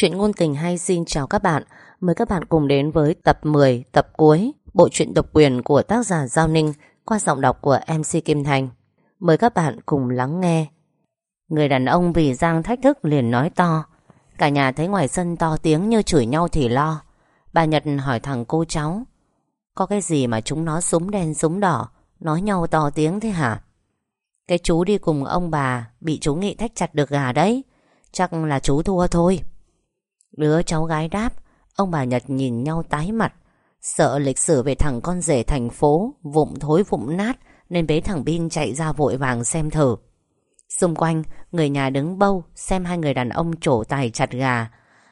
Chuyện ngôn tình hay xin chào các bạn. Mời các bạn cùng đến với tập 10 Tập cuối, Bộ truyện độc quyền của tác giả Giao Ninh Qua giọng đọc của MC Kim Thành. Mời các bạn cùng lắng nghe. Người đàn ông vì Giang thách thức liền nói to. Cả nhà thấy ngoài sân to tiếng như chửi nhau thì lo. Bà Nhật hỏi thằng cô cháu, Có cái gì mà chúng nó súng đen súng đỏ, Nói nhau to tiếng thế hả? Cái chú đi cùng ông bà, Bị chú Nghị thách chặt được gà đấy. Chắc là chú thua thôi. Đứa cháu gái đáp, Ông bà Nhật nhìn nhau tái mặt. Sợ lịch sử về thằng con rể thành phố Vụng thối vụng nát, Nên bế thằng Bin chạy ra vội vàng xem thử Xung quanh, Người nhà đứng bâu, Xem hai người đàn ông trổ tài chặt gà.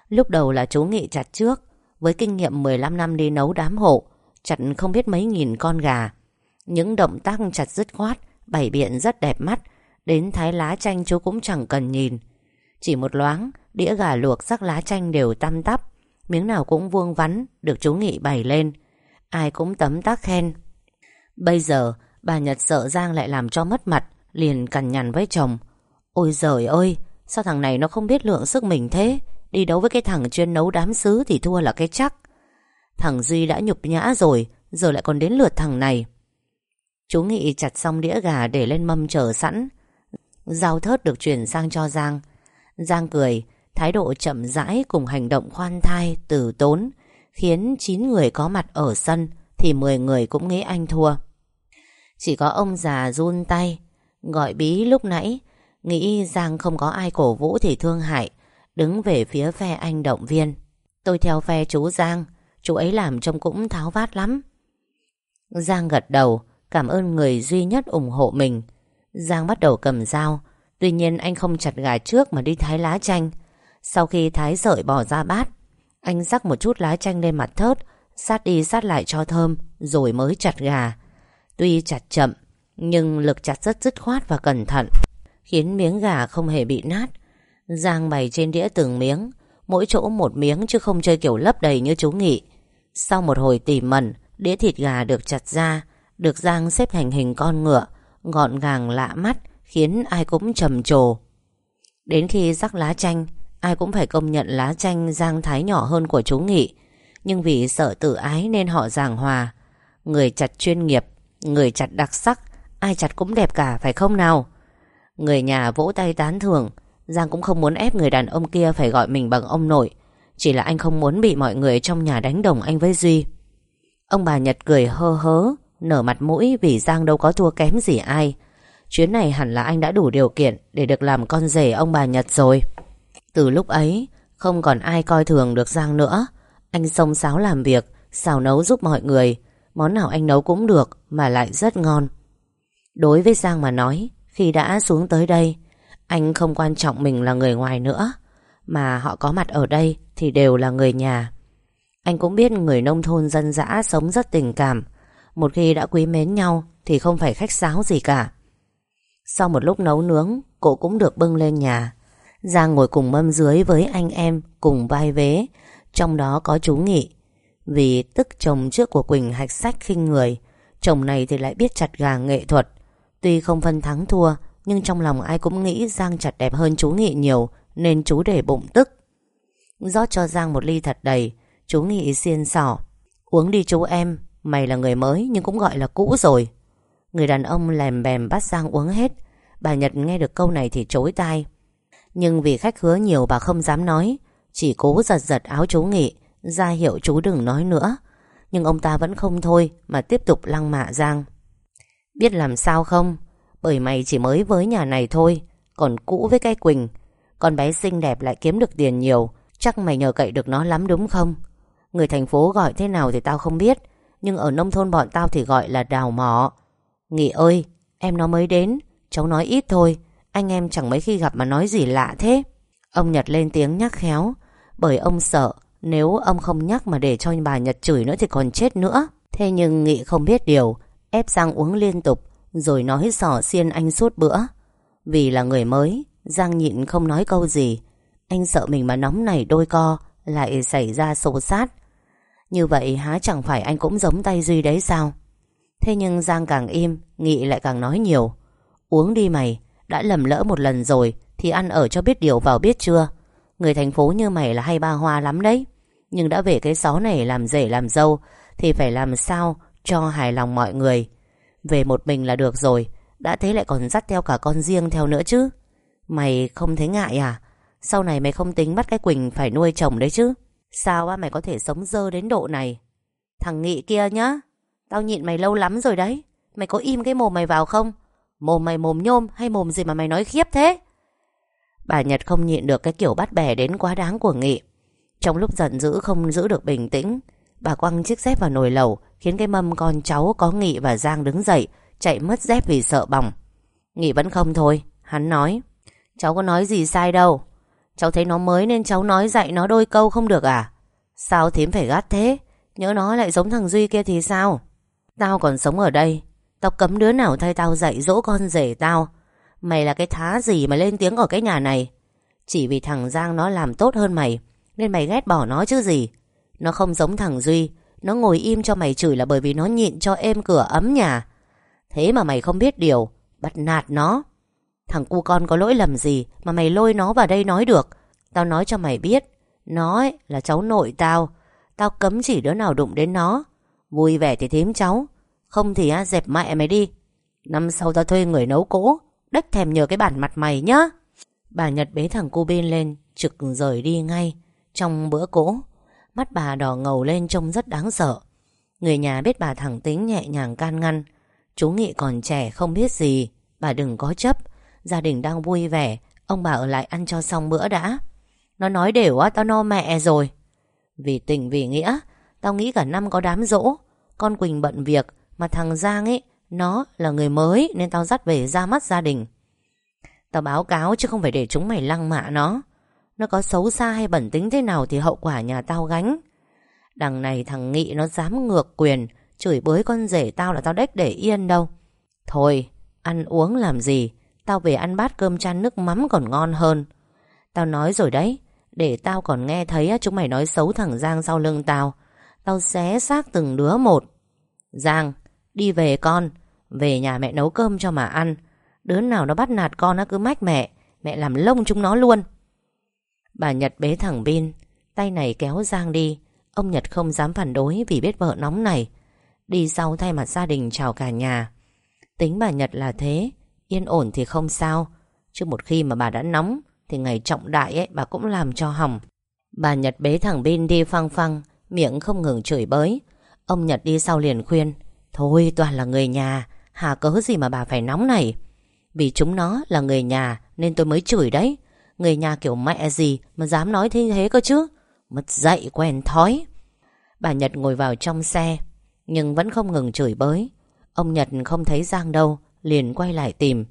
Lúc đầu là chú Nghị chặt trước, Với kinh nghiệm 15 năm đi nấu đám hộ, Chặt không biết mấy nghìn con gà. Những động tác chặt dứt khoát bảy biện rất đẹp mắt, Đến thái lá chanh chú cũng chẳng cần nhìn. Chỉ một loáng, Đĩa gà luộc sắc lá chanh đều tăm tắp. Miếng nào cũng vuông vắn, Được chú Nghị bày lên. Ai cũng tấm tắc khen. Bây giờ, bà Nhật sợ Giang lại làm cho mất mặt, Liền cằn nhằn với chồng. Ôi giời ơi, Sao thằng này nó không biết lượng sức mình thế? Đi đấu với cái thằng chuyên nấu đám sứ Thì thua là cái chắc. Thằng Duy đã nhục nhã rồi, Giờ lại còn đến lượt thằng này. Chú Nghị chặt xong đĩa gà để lên mâm chờ sẵn. Rau thớt được chuyển sang cho Giang. Giang cười Thái độ chậm rãi cùng hành động khoan thai, từ tốn Khiến 9 người có mặt ở sân Thì 10 người cũng nghĩ anh thua. Chỉ có ông già run tay Gọi bí lúc nãy Nghĩ Giang không có ai cổ vũ thì thương hại Đứng về phía phe anh động viên. Tôi theo phe chú Giang Chú ấy làm trông cũng tháo vát lắm. Giang gật đầu Cảm ơn người duy nhất ủng hộ mình. Giang bắt đầu cầm dao Tuy nhiên anh không chặt gà trước mà đi thái lá chanh. Sau khi thái sợi bỏ ra bát, Anh rắc một chút lá chanh lên mặt thớt, Sát đi sát lại cho thơm, Rồi mới chặt gà. Tuy chặt chậm, Nhưng lực chặt rất dứt khoát và cẩn thận, Khiến miếng gà không hề bị nát. Giang bày trên đĩa từng miếng, Mỗi chỗ một miếng chứ không chơi kiểu lấp đầy như chú Nghị. Sau một hồi tỉ mẩn, Đĩa thịt gà được chặt ra, Được Giang xếp thành hình con ngựa, Gọn gàng lạ mắt Khiến ai cũng trầm trồ. Đến khi rắc lá chanh, Ai cũng phải công nhận lá chanh Giang Thái nhỏ hơn của chú Nghị. Nhưng vì sợ tự ái nên họ giảng hòa. Người chặt chuyên nghiệp, Người chặt đặc sắc, Ai chặt cũng đẹp cả, phải không nào? Người nhà vỗ tay tán thưởng, Giang cũng không muốn ép người đàn ông kia Phải gọi mình bằng ông nội. Chỉ là anh không muốn bị mọi người trong nhà đánh đồng anh với Duy. Ông bà Nhật cười hơ hớ, Nở mặt mũi vì Giang đâu có thua kém gì ai. Chuyến này hẳn là anh đã đủ điều kiện Để được làm con rể ông bà Nhật rồi. Từ lúc ấy, Không còn ai coi thường được Giang nữa. Anh xông xáo làm việc, Xào nấu giúp mọi người. Món nào anh nấu cũng được Mà lại rất ngon. Đối với Giang mà nói, Khi đã xuống tới đây, Anh không quan trọng mình là người ngoài nữa. Mà họ có mặt ở đây Thì đều là người nhà. Anh cũng biết người nông thôn dân dã Sống rất tình cảm. Một khi đã quý mến nhau Thì không phải khách sáo gì cả. Sau một lúc nấu nướng Cô cũng được bưng lên nhà Giang ngồi cùng mâm dưới với anh em cùng vai vế, trong đó có chú Nghị. Vì tức chồng trước của Quỳnh hạch sách khinh người, chồng này thì lại biết chặt gà nghệ thuật. Tuy không phân thắng thua, nhưng trong lòng ai cũng nghĩ Giang chặt đẹp hơn chú Nghị nhiều, nên chú để bụng tức. rót cho Giang một ly thật đầy, chú Nghị xiên sỏ. Uống đi chú em, mày là người mới nhưng cũng gọi là cũ rồi. Người đàn ông lèm bèm bắt Giang uống hết. Bà Nhật nghe được câu này thì chối tai. Nhưng vì khách hứa nhiều bà không dám nói. Chỉ cố giật giật áo chú Nghị, ra hiệu chú đừng nói nữa. Nhưng ông ta vẫn không thôi Mà tiếp tục lăng mạ Giang. Biết làm sao không? Bởi mày chỉ mới với nhà này thôi, Còn cũ với cái Quỳnh. Con bé xinh đẹp lại kiếm được tiền nhiều, Chắc mày nhờ cậy được nó lắm đúng không? Người thành phố gọi thế nào thì tao không biết, Nhưng ở nông thôn bọn tao thì gọi là đào mỏ. Nghị ơi, Em nó mới đến. Cháu nói ít thôi. Anh em chẳng mấy khi gặp mà nói gì lạ thế. Ông Nhật lên tiếng nhắc khéo. Bởi ông sợ, Nếu ông không nhắc mà để cho bà Nhật chửi nữa Thì còn chết nữa. Thế nhưng Nghị không biết điều. Ép Giang uống liên tục, Rồi nói sỏ xiên anh suốt bữa. Vì là người mới, Giang nhịn không nói câu gì. Anh sợ mình mà nóng này đôi co, Lại xảy ra xô sát. Như vậy há chẳng phải anh cũng giống tay Duy đấy sao? Thế nhưng Giang càng im, Nghị lại càng nói nhiều. Uống đi mày, đã lầm lỡ một lần rồi, Thì ăn ở cho biết điều vào biết chưa? Người thành phố như mày là hay ba hoa lắm đấy. Nhưng đã về cái xó này làm rể làm dâu, Thì phải làm sao cho hài lòng mọi người? Về một mình là được rồi, Đã thế lại còn dắt theo cả con riêng theo nữa chứ? Mày không thấy ngại à? Sau này mày không tính bắt cái Quỳnh phải nuôi chồng đấy chứ? Sao á, mày có thể sống dơ đến độ này? Thằng Nghị kia nhá. Tao nhịn mày lâu lắm rồi đấy. Mày có im cái mồm mày vào không? Mồm mày mồm nhôm hay mồm gì mà mày nói khiếp thế? Bà Nhật không nhịn được cái kiểu bắt bẻ đến quá đáng của Nghị. Trong lúc giận dữ không giữ được bình tĩnh, Bà quăng chiếc dép vào nồi lẩu, Khiến cái mâm con cháu có Nghị và Giang đứng dậy, Chạy mất dép vì sợ bỏng. Nghị vẫn không thôi, Hắn nói, Cháu có nói gì sai đâu. Cháu thấy nó mới nên cháu nói dạy nó đôi câu không được à? Sao thím phải gắt thế? Nhớ nó lại giống thằng Duy kia thì sao? Tao còn sống ở đây. Tao cấm đứa nào thay tao dạy dỗ con rể tao. Mày là cái thá gì mà lên tiếng ở cái nhà này? Chỉ vì thằng Giang nó làm tốt hơn mày, Nên mày ghét bỏ nó chứ gì. Nó không giống thằng Duy. Nó ngồi im cho mày chửi là bởi vì nó nhịn cho êm cửa ấm nhà. Thế mà mày không biết điều, Bắt nạt nó. Thằng cu con có lỗi lầm gì Mà mày lôi nó vào đây nói được? Tao nói cho mày biết, Nó ấy là cháu nội tao. Tao cấm chỉ đứa nào đụng đến nó. Vui vẻ thì thím cháu. Không thì á, dẹp mẹ mày đi. Năm sau tao thuê người nấu cỗ Đếch thèm nhờ cái bản mặt mày nhá. Bà Nhật bế thằng cô bên lên Trực rời đi ngay Trong bữa cỗ. Mắt bà đỏ ngầu lên trông rất đáng sợ. Người nhà biết bà thẳng tính nhẹ nhàng can ngăn. Chú Nghị còn trẻ không biết gì. Bà đừng có chấp. Gia đình đang vui vẻ. Ông bà ở lại ăn cho xong bữa đã. Nó nói đều á tao no mẹ rồi. Vì tình vì nghĩa Tao nghĩ cả năm có đám dỗ. Con Quỳnh bận việc, Mà thằng Giang ấy, Nó là người mới Nên tao dắt về ra mắt gia đình. Tao báo cáo chứ không phải để chúng mày lăng mạ nó. Nó có xấu xa hay bẩn tính thế nào Thì hậu quả nhà tao gánh. Đằng này thằng Nghị nó dám ngược quyền, Chửi bới con rể tao là tao đếch để yên đâu. Thôi, Ăn uống làm gì? Tao về ăn bát cơm chan nước mắm còn ngon hơn. Tao nói rồi đấy, Để tao còn nghe thấy chúng mày nói xấu thằng Giang sau lưng tao. Tao xé xác từng đứa một. Giang, Đi về con. Về nhà mẹ nấu cơm cho mà ăn. Đứa nào nó bắt nạt con nó cứ mách mẹ. Mẹ làm lông chúng nó luôn. Bà Nhật bế thẳng pin Tay này kéo Giang đi. Ông Nhật không dám phản đối vì biết vợ nóng này. Đi sau thay mặt gia đình chào cả nhà. Tính bà Nhật là thế. Yên ổn thì không sao. Chứ một khi mà bà đã nóng, Thì ngày trọng đại ấy, bà cũng làm cho hỏng. Bà Nhật bế thẳng pin đi phăng phăng. Miệng không ngừng chửi bới. Ông Nhật đi sau liền khuyên, Thôi, toàn là người nhà, Hà cớ gì mà bà phải nóng này? Vì chúng nó là người nhà Nên tôi mới chửi đấy. Người nhà kiểu mẹ gì mà dám nói thế thế cơ chứ? Mất dậy quen thói. Bà Nhật ngồi vào trong xe, Nhưng vẫn không ngừng chửi bới. Ông Nhật không thấy Giang đâu, Liền quay lại tìm.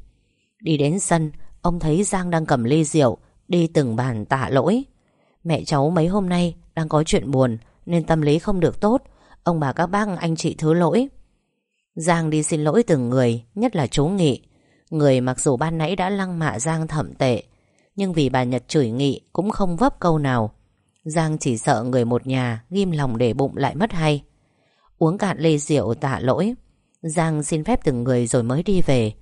Đi đến sân, Ông thấy Giang đang cầm ly rượu, Đi từng bàn tạ lỗi. Mẹ cháu mấy hôm nay đang có chuyện buồn nên tâm lý không được tốt. Ông bà các bác, anh chị thứ lỗi. Giang đi xin lỗi từng người, Nhất là chú Nghị. Người mặc dù ban nãy đã lăng mạ Giang thậm tệ, Nhưng vì bà Nhật chửi Nghị Cũng không vấp câu nào. Giang chỉ sợ người một nhà Ghim lòng để bụng lại mất hay. Uống cạn ly rượu tạ lỗi. Giang xin phép từng người rồi mới đi về.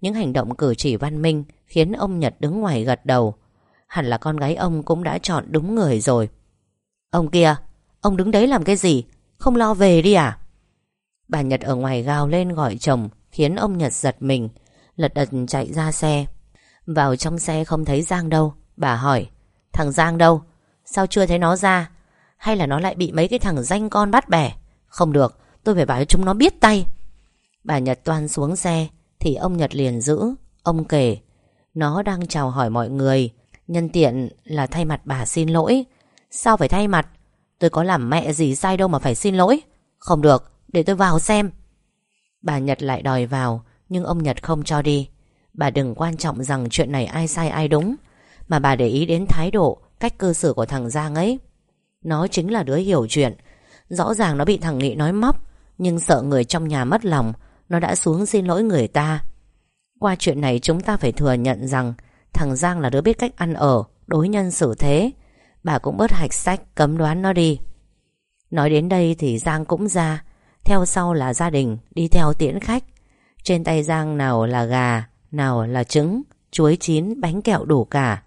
Những hành động cử chỉ văn minh Khiến ông Nhật đứng ngoài gật đầu. Hẳn là con gái ông cũng đã chọn đúng người rồi. Ông kia! Ông đứng đấy làm cái gì? Không lo về đi à? Bà Nhật ở ngoài gào lên gọi chồng, Khiến ông Nhật giật mình. Lật đật chạy ra xe. Vào trong xe không thấy Giang đâu. Bà hỏi, Thằng Giang đâu? Sao chưa thấy nó ra? Hay là nó lại bị mấy cái thằng danh con bắt bẻ? Không được, tôi phải bảo cho chúng nó biết tay. Bà Nhật toan xuống xe, Thì ông Nhật liền giữ. Ông kể, Nó đang chào hỏi mọi người. Nhân tiện là thay mặt bà xin lỗi. Sao phải thay mặt? Tôi có làm mẹ gì sai đâu mà phải xin lỗi. Không được, để tôi vào xem. Bà Nhật lại đòi vào, Nhưng ông Nhật không cho đi. Bà đừng quan trọng rằng chuyện này ai sai ai đúng, Mà bà để ý đến thái độ, Cách cư xử của thằng Giang ấy. Nó chính là đứa hiểu chuyện. Rõ ràng nó bị thằng Nghị nói móc, Nhưng sợ người trong nhà mất lòng, Nó đã xuống xin lỗi người ta. Qua chuyện này chúng ta phải thừa nhận rằng Thằng Giang là đứa biết cách ăn ở, Đối nhân xử thế. Bà cũng bớt hạch sách, cấm đoán nó đi. Nói đến đây thì Giang cũng ra. Theo sau là gia đình, Đi theo tiễn khách. Trên tay Giang nào là gà, Nào là trứng, Chuối chín, bánh kẹo đủ cả.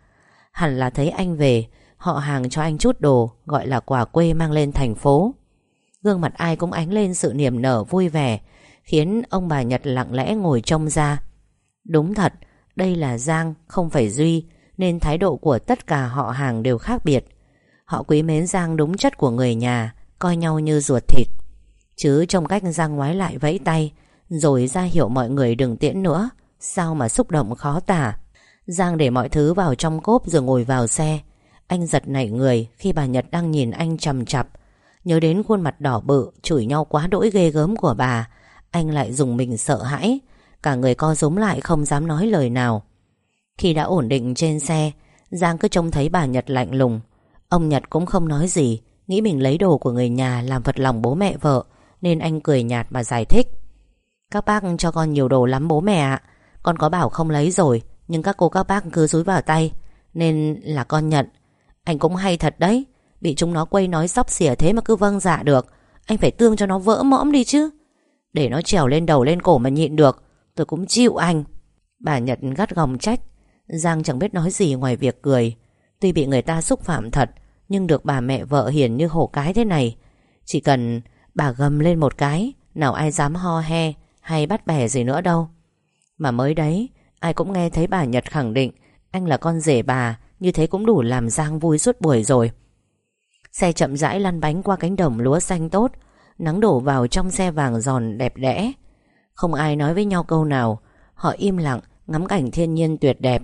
Hẳn là thấy anh về, Họ hàng cho anh chút đồ, Gọi là quà quê mang lên thành phố. Gương mặt ai cũng ánh lên sự niềm nở vui vẻ, Khiến ông bà Nhật lặng lẽ ngồi trông ra. Đúng thật, Đây là Giang, không phải Duy. Nên thái độ của tất cả họ hàng đều khác biệt. Họ quý mến Giang đúng chất của người nhà, Coi nhau như ruột thịt. Chứ trong cách Giang ngoái lại vẫy tay, Rồi ra hiệu mọi người đừng tiễn nữa, Sao mà xúc động khó tả. Giang để mọi thứ vào trong cốp rồi ngồi vào xe. Anh giật nảy người Khi bà Nhật đang nhìn anh chầm chập. Nhớ đến khuôn mặt đỏ bự, Chửi nhau quá đỗi ghê gớm của bà, Anh lại dùng mình sợ hãi. Cả người co rúm lại không dám nói lời nào. Khi đã ổn định trên xe, Giang cứ trông thấy bà Nhật lạnh lùng. Ông Nhật cũng không nói gì, Nghĩ mình lấy đồ của người nhà làm vật lòng bố mẹ vợ, Nên anh cười nhạt mà giải thích. Các bác cho con nhiều đồ lắm bố mẹ ạ. Con có bảo không lấy rồi, Nhưng các cô các bác cứ dúi vào tay, Nên là con nhận Anh cũng hay thật đấy, Bị chúng nó quay nói sóc xỉa thế mà cứ vâng dạ được. Anh phải tương cho nó vỡ mõm đi chứ. Để nó trèo lên đầu lên cổ mà nhịn được, Tôi cũng chịu anh. Bà Nhật gắt gòng trách. Giang chẳng biết nói gì ngoài việc cười. Tuy bị người ta xúc phạm thật, Nhưng được bà mẹ vợ hiền như hổ cái thế này. Chỉ cần bà gầm lên một cái, Nào ai dám ho he Hay bắt bẻ gì nữa đâu. Mà mới đấy, Ai cũng nghe thấy bà Nhật khẳng định Anh là con rể bà, Như thế cũng đủ làm Giang vui suốt buổi rồi. Xe chậm rãi lăn bánh qua cánh đồng lúa xanh tốt, Nắng đổ vào trong xe vàng giòn đẹp đẽ. Không ai nói với nhau câu nào, Họ im lặng, ngắm cảnh thiên nhiên tuyệt đẹp.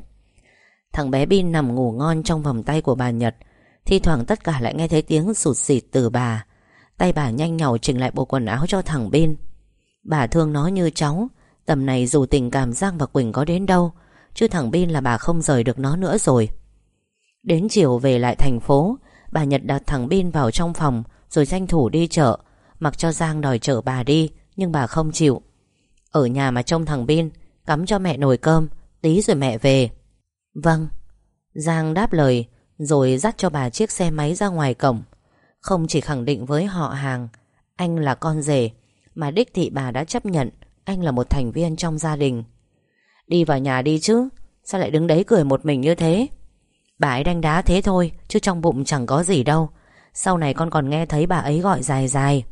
Thằng bé Bin nằm ngủ ngon trong vòng tay của bà Nhật. Thi thoảng tất cả lại nghe thấy tiếng sụt xịt từ bà. Tay bà nhanh nhỏ chỉnh lại bộ quần áo cho thằng Bin. Bà thương nó như cháu. Tầm này dù tình cảm Giang và Quỳnh có đến đâu, Chứ thằng Bin là bà không rời được nó nữa rồi. Đến chiều về lại thành phố, Bà Nhật đặt thằng Bin vào trong phòng, Rồi tranh thủ đi chợ. Mặc cho Giang đòi chở bà đi, Nhưng bà không chịu. Ở nhà mà trông thằng Bin, Cắm cho mẹ nồi cơm, Tí rồi mẹ về. Vâng. Giang đáp lời, Rồi dắt cho bà chiếc xe máy ra ngoài cổng. Không chỉ khẳng định với họ hàng, Anh là con rể, Mà đích thị bà đã chấp nhận Anh là một thành viên trong gia đình. Đi vào nhà đi chứ, Sao lại đứng đấy cười một mình như thế? Bà ấy đánh đá thế thôi, Chứ trong bụng chẳng có gì đâu. Sau này con còn nghe thấy bà ấy gọi dài dài.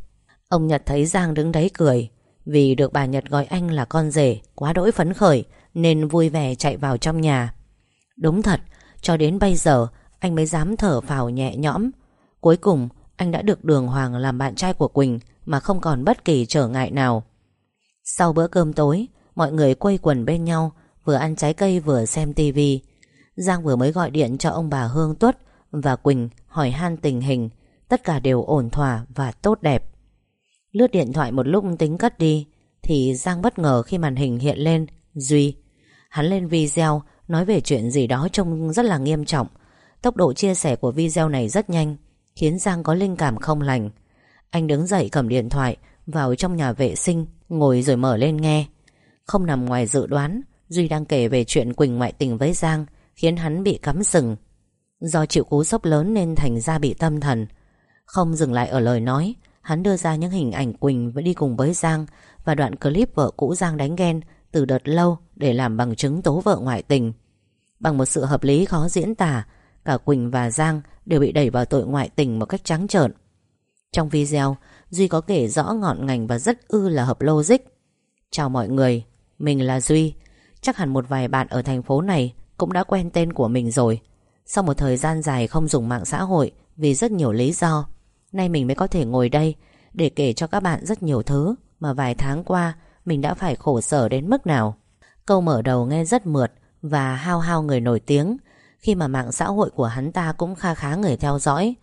Ông Nhật thấy Giang đứng đấy cười, Vì được bà Nhật gọi anh là con rể, Quá đỗi phấn khởi, Nên vui vẻ chạy vào trong nhà. Đúng thật, Cho đến bây giờ, Anh mới dám thở phào nhẹ nhõm. Cuối cùng, anh đã được Đường Hoàng làm bạn trai của Quỳnh Mà không còn bất kỳ trở ngại nào. Sau bữa cơm tối, Mọi người quây quần bên nhau, Vừa ăn trái cây vừa xem tivi Giang vừa mới gọi điện cho ông bà Hương Tuất Và Quỳnh hỏi han tình hình. Tất cả đều ổn thỏa và tốt đẹp. Lướt điện thoại một lúc tính cất đi, Thì Giang bất ngờ khi màn hình hiện lên, Duy. Hắn lên video nói về chuyện gì đó trông rất là nghiêm trọng. Tốc độ chia sẻ của video này rất nhanh, Khiến Giang có linh cảm không lành. Anh đứng dậy cầm điện thoại, Vào trong nhà vệ sinh, Ngồi rồi mở lên nghe. Không nằm ngoài dự đoán, Duy đang kể về chuyện Quỳnh ngoại tình với Giang, Khiến hắn bị cắm sừng. Do chịu cú sốc lớn nên thành ra bị tâm thần. Không dừng lại ở lời nói, Hắn đưa ra những hình ảnh Quỳnh đi cùng với Giang Và đoạn clip vợ cũ Giang đánh ghen Từ đợt lâu để làm bằng chứng tố vợ ngoại tình. Bằng một sự hợp lý khó diễn tả, Cả Quỳnh và Giang đều bị đẩy vào tội ngoại tình một cách trắng trợn. Trong video, Duy có kể rõ ngọn ngành và rất ư là hợp logic. Chào mọi người, Mình là Duy. Chắc hẳn một vài bạn ở thành phố này Cũng đã quen tên của mình rồi. Sau một thời gian dài không dùng mạng xã hội Vì rất nhiều lý do, Nay mình mới có thể ngồi đây Để kể cho các bạn rất nhiều thứ Mà vài tháng qua Mình đã phải khổ sở đến mức nào. Câu mở đầu nghe rất mượt Và hao hao người nổi tiếng. Khi mà mạng xã hội của hắn ta cũng kha khá người theo dõi.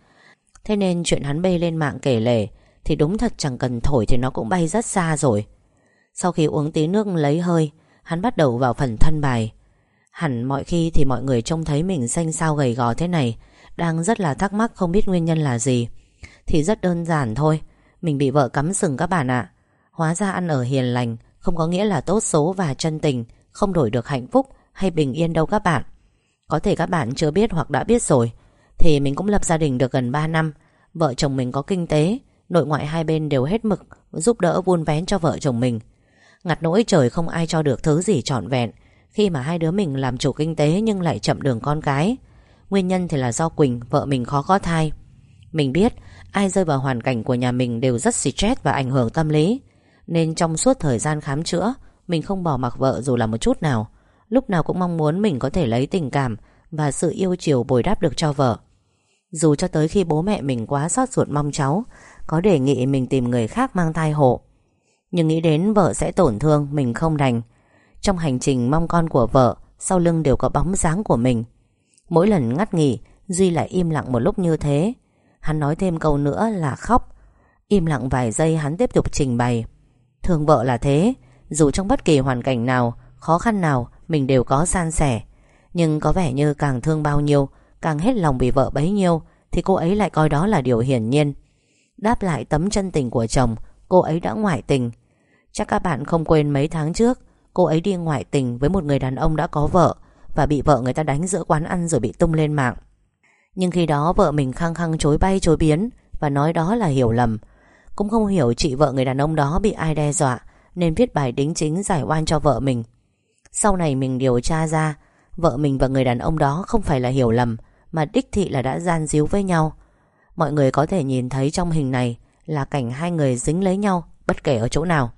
Thế nên chuyện hắn bê lên mạng kể lể Thì đúng thật chẳng cần thổi Thì nó cũng bay rất xa rồi. Sau khi uống tí nước lấy hơi, Hắn bắt đầu vào phần thân bài. Hẳn mọi khi thì mọi người trông thấy mình xanh sao gầy gò thế này, Đang rất là thắc mắc không biết nguyên nhân là gì. Thì rất đơn giản thôi, Mình bị vợ cắm sừng các bạn ạ. Hóa ra ăn ở hiền lành Không có nghĩa là tốt số và chân tình. Không đổi được hạnh phúc hay bình yên đâu các bạn. Có thể các bạn chưa biết hoặc đã biết rồi, Thì mình cũng lập gia đình được gần 3 năm. Vợ chồng mình có kinh tế, Nội ngoại hai bên đều hết mực, Giúp đỡ vuôn vén cho vợ chồng mình. Ngặt nỗi trời không ai cho được thứ gì trọn vẹn, Khi mà hai đứa mình làm chủ kinh tế Nhưng lại chậm đường con cái. Nguyên nhân thì là do Quỳnh, Vợ mình khó có thai. Mình biết, ai rơi vào hoàn cảnh của nhà mình Đều rất stress và ảnh hưởng tâm lý, Nên trong suốt thời gian khám chữa mình không bỏ mặc vợ dù là một chút nào. Lúc nào cũng mong muốn mình có thể lấy tình cảm Và sự yêu chiều bồi đáp được cho vợ. Dù cho tới khi bố mẹ mình quá xót ruột mong cháu, Có đề nghị mình tìm người khác mang thai hộ. Nhưng nghĩ đến vợ sẽ tổn thương, Mình không đành. Trong hành trình mong con của vợ, Sau lưng đều có bóng dáng của mình. Mỗi lần ngắt nghỉ, Duy lại im lặng một lúc như thế. Hắn nói thêm câu nữa là khóc. Im lặng vài giây hắn tiếp tục trình bày. Thương vợ là thế dù trong bất kỳ hoàn cảnh nào, Khó khăn nào, mình đều có san sẻ. Nhưng có vẻ như càng thương bao nhiêu, Càng hết lòng vì vợ bấy nhiêu, Thì cô ấy lại coi đó là điều hiển nhiên. Đáp lại tấm chân tình của chồng, Cô ấy đã ngoại tình. Chắc các bạn không quên mấy tháng trước, Cô ấy đi ngoại tình với một người đàn ông đã có vợ Và bị vợ người ta đánh giữa quán ăn rồi bị tung lên mạng. Nhưng khi đó vợ mình khăng khăng chối bay chối biến Và nói đó là hiểu lầm. Cũng không hiểu chị vợ người đàn ông đó bị ai đe dọa nên viết bài đính chính giải oan cho vợ mình. Sau này mình điều tra ra, Vợ mình và người đàn ông đó không phải là hiểu lầm, Mà đích thị là đã gian díu với nhau. Mọi người có thể nhìn thấy trong hình này Là cảnh hai người dính lấy nhau, Bất kể ở chỗ nào.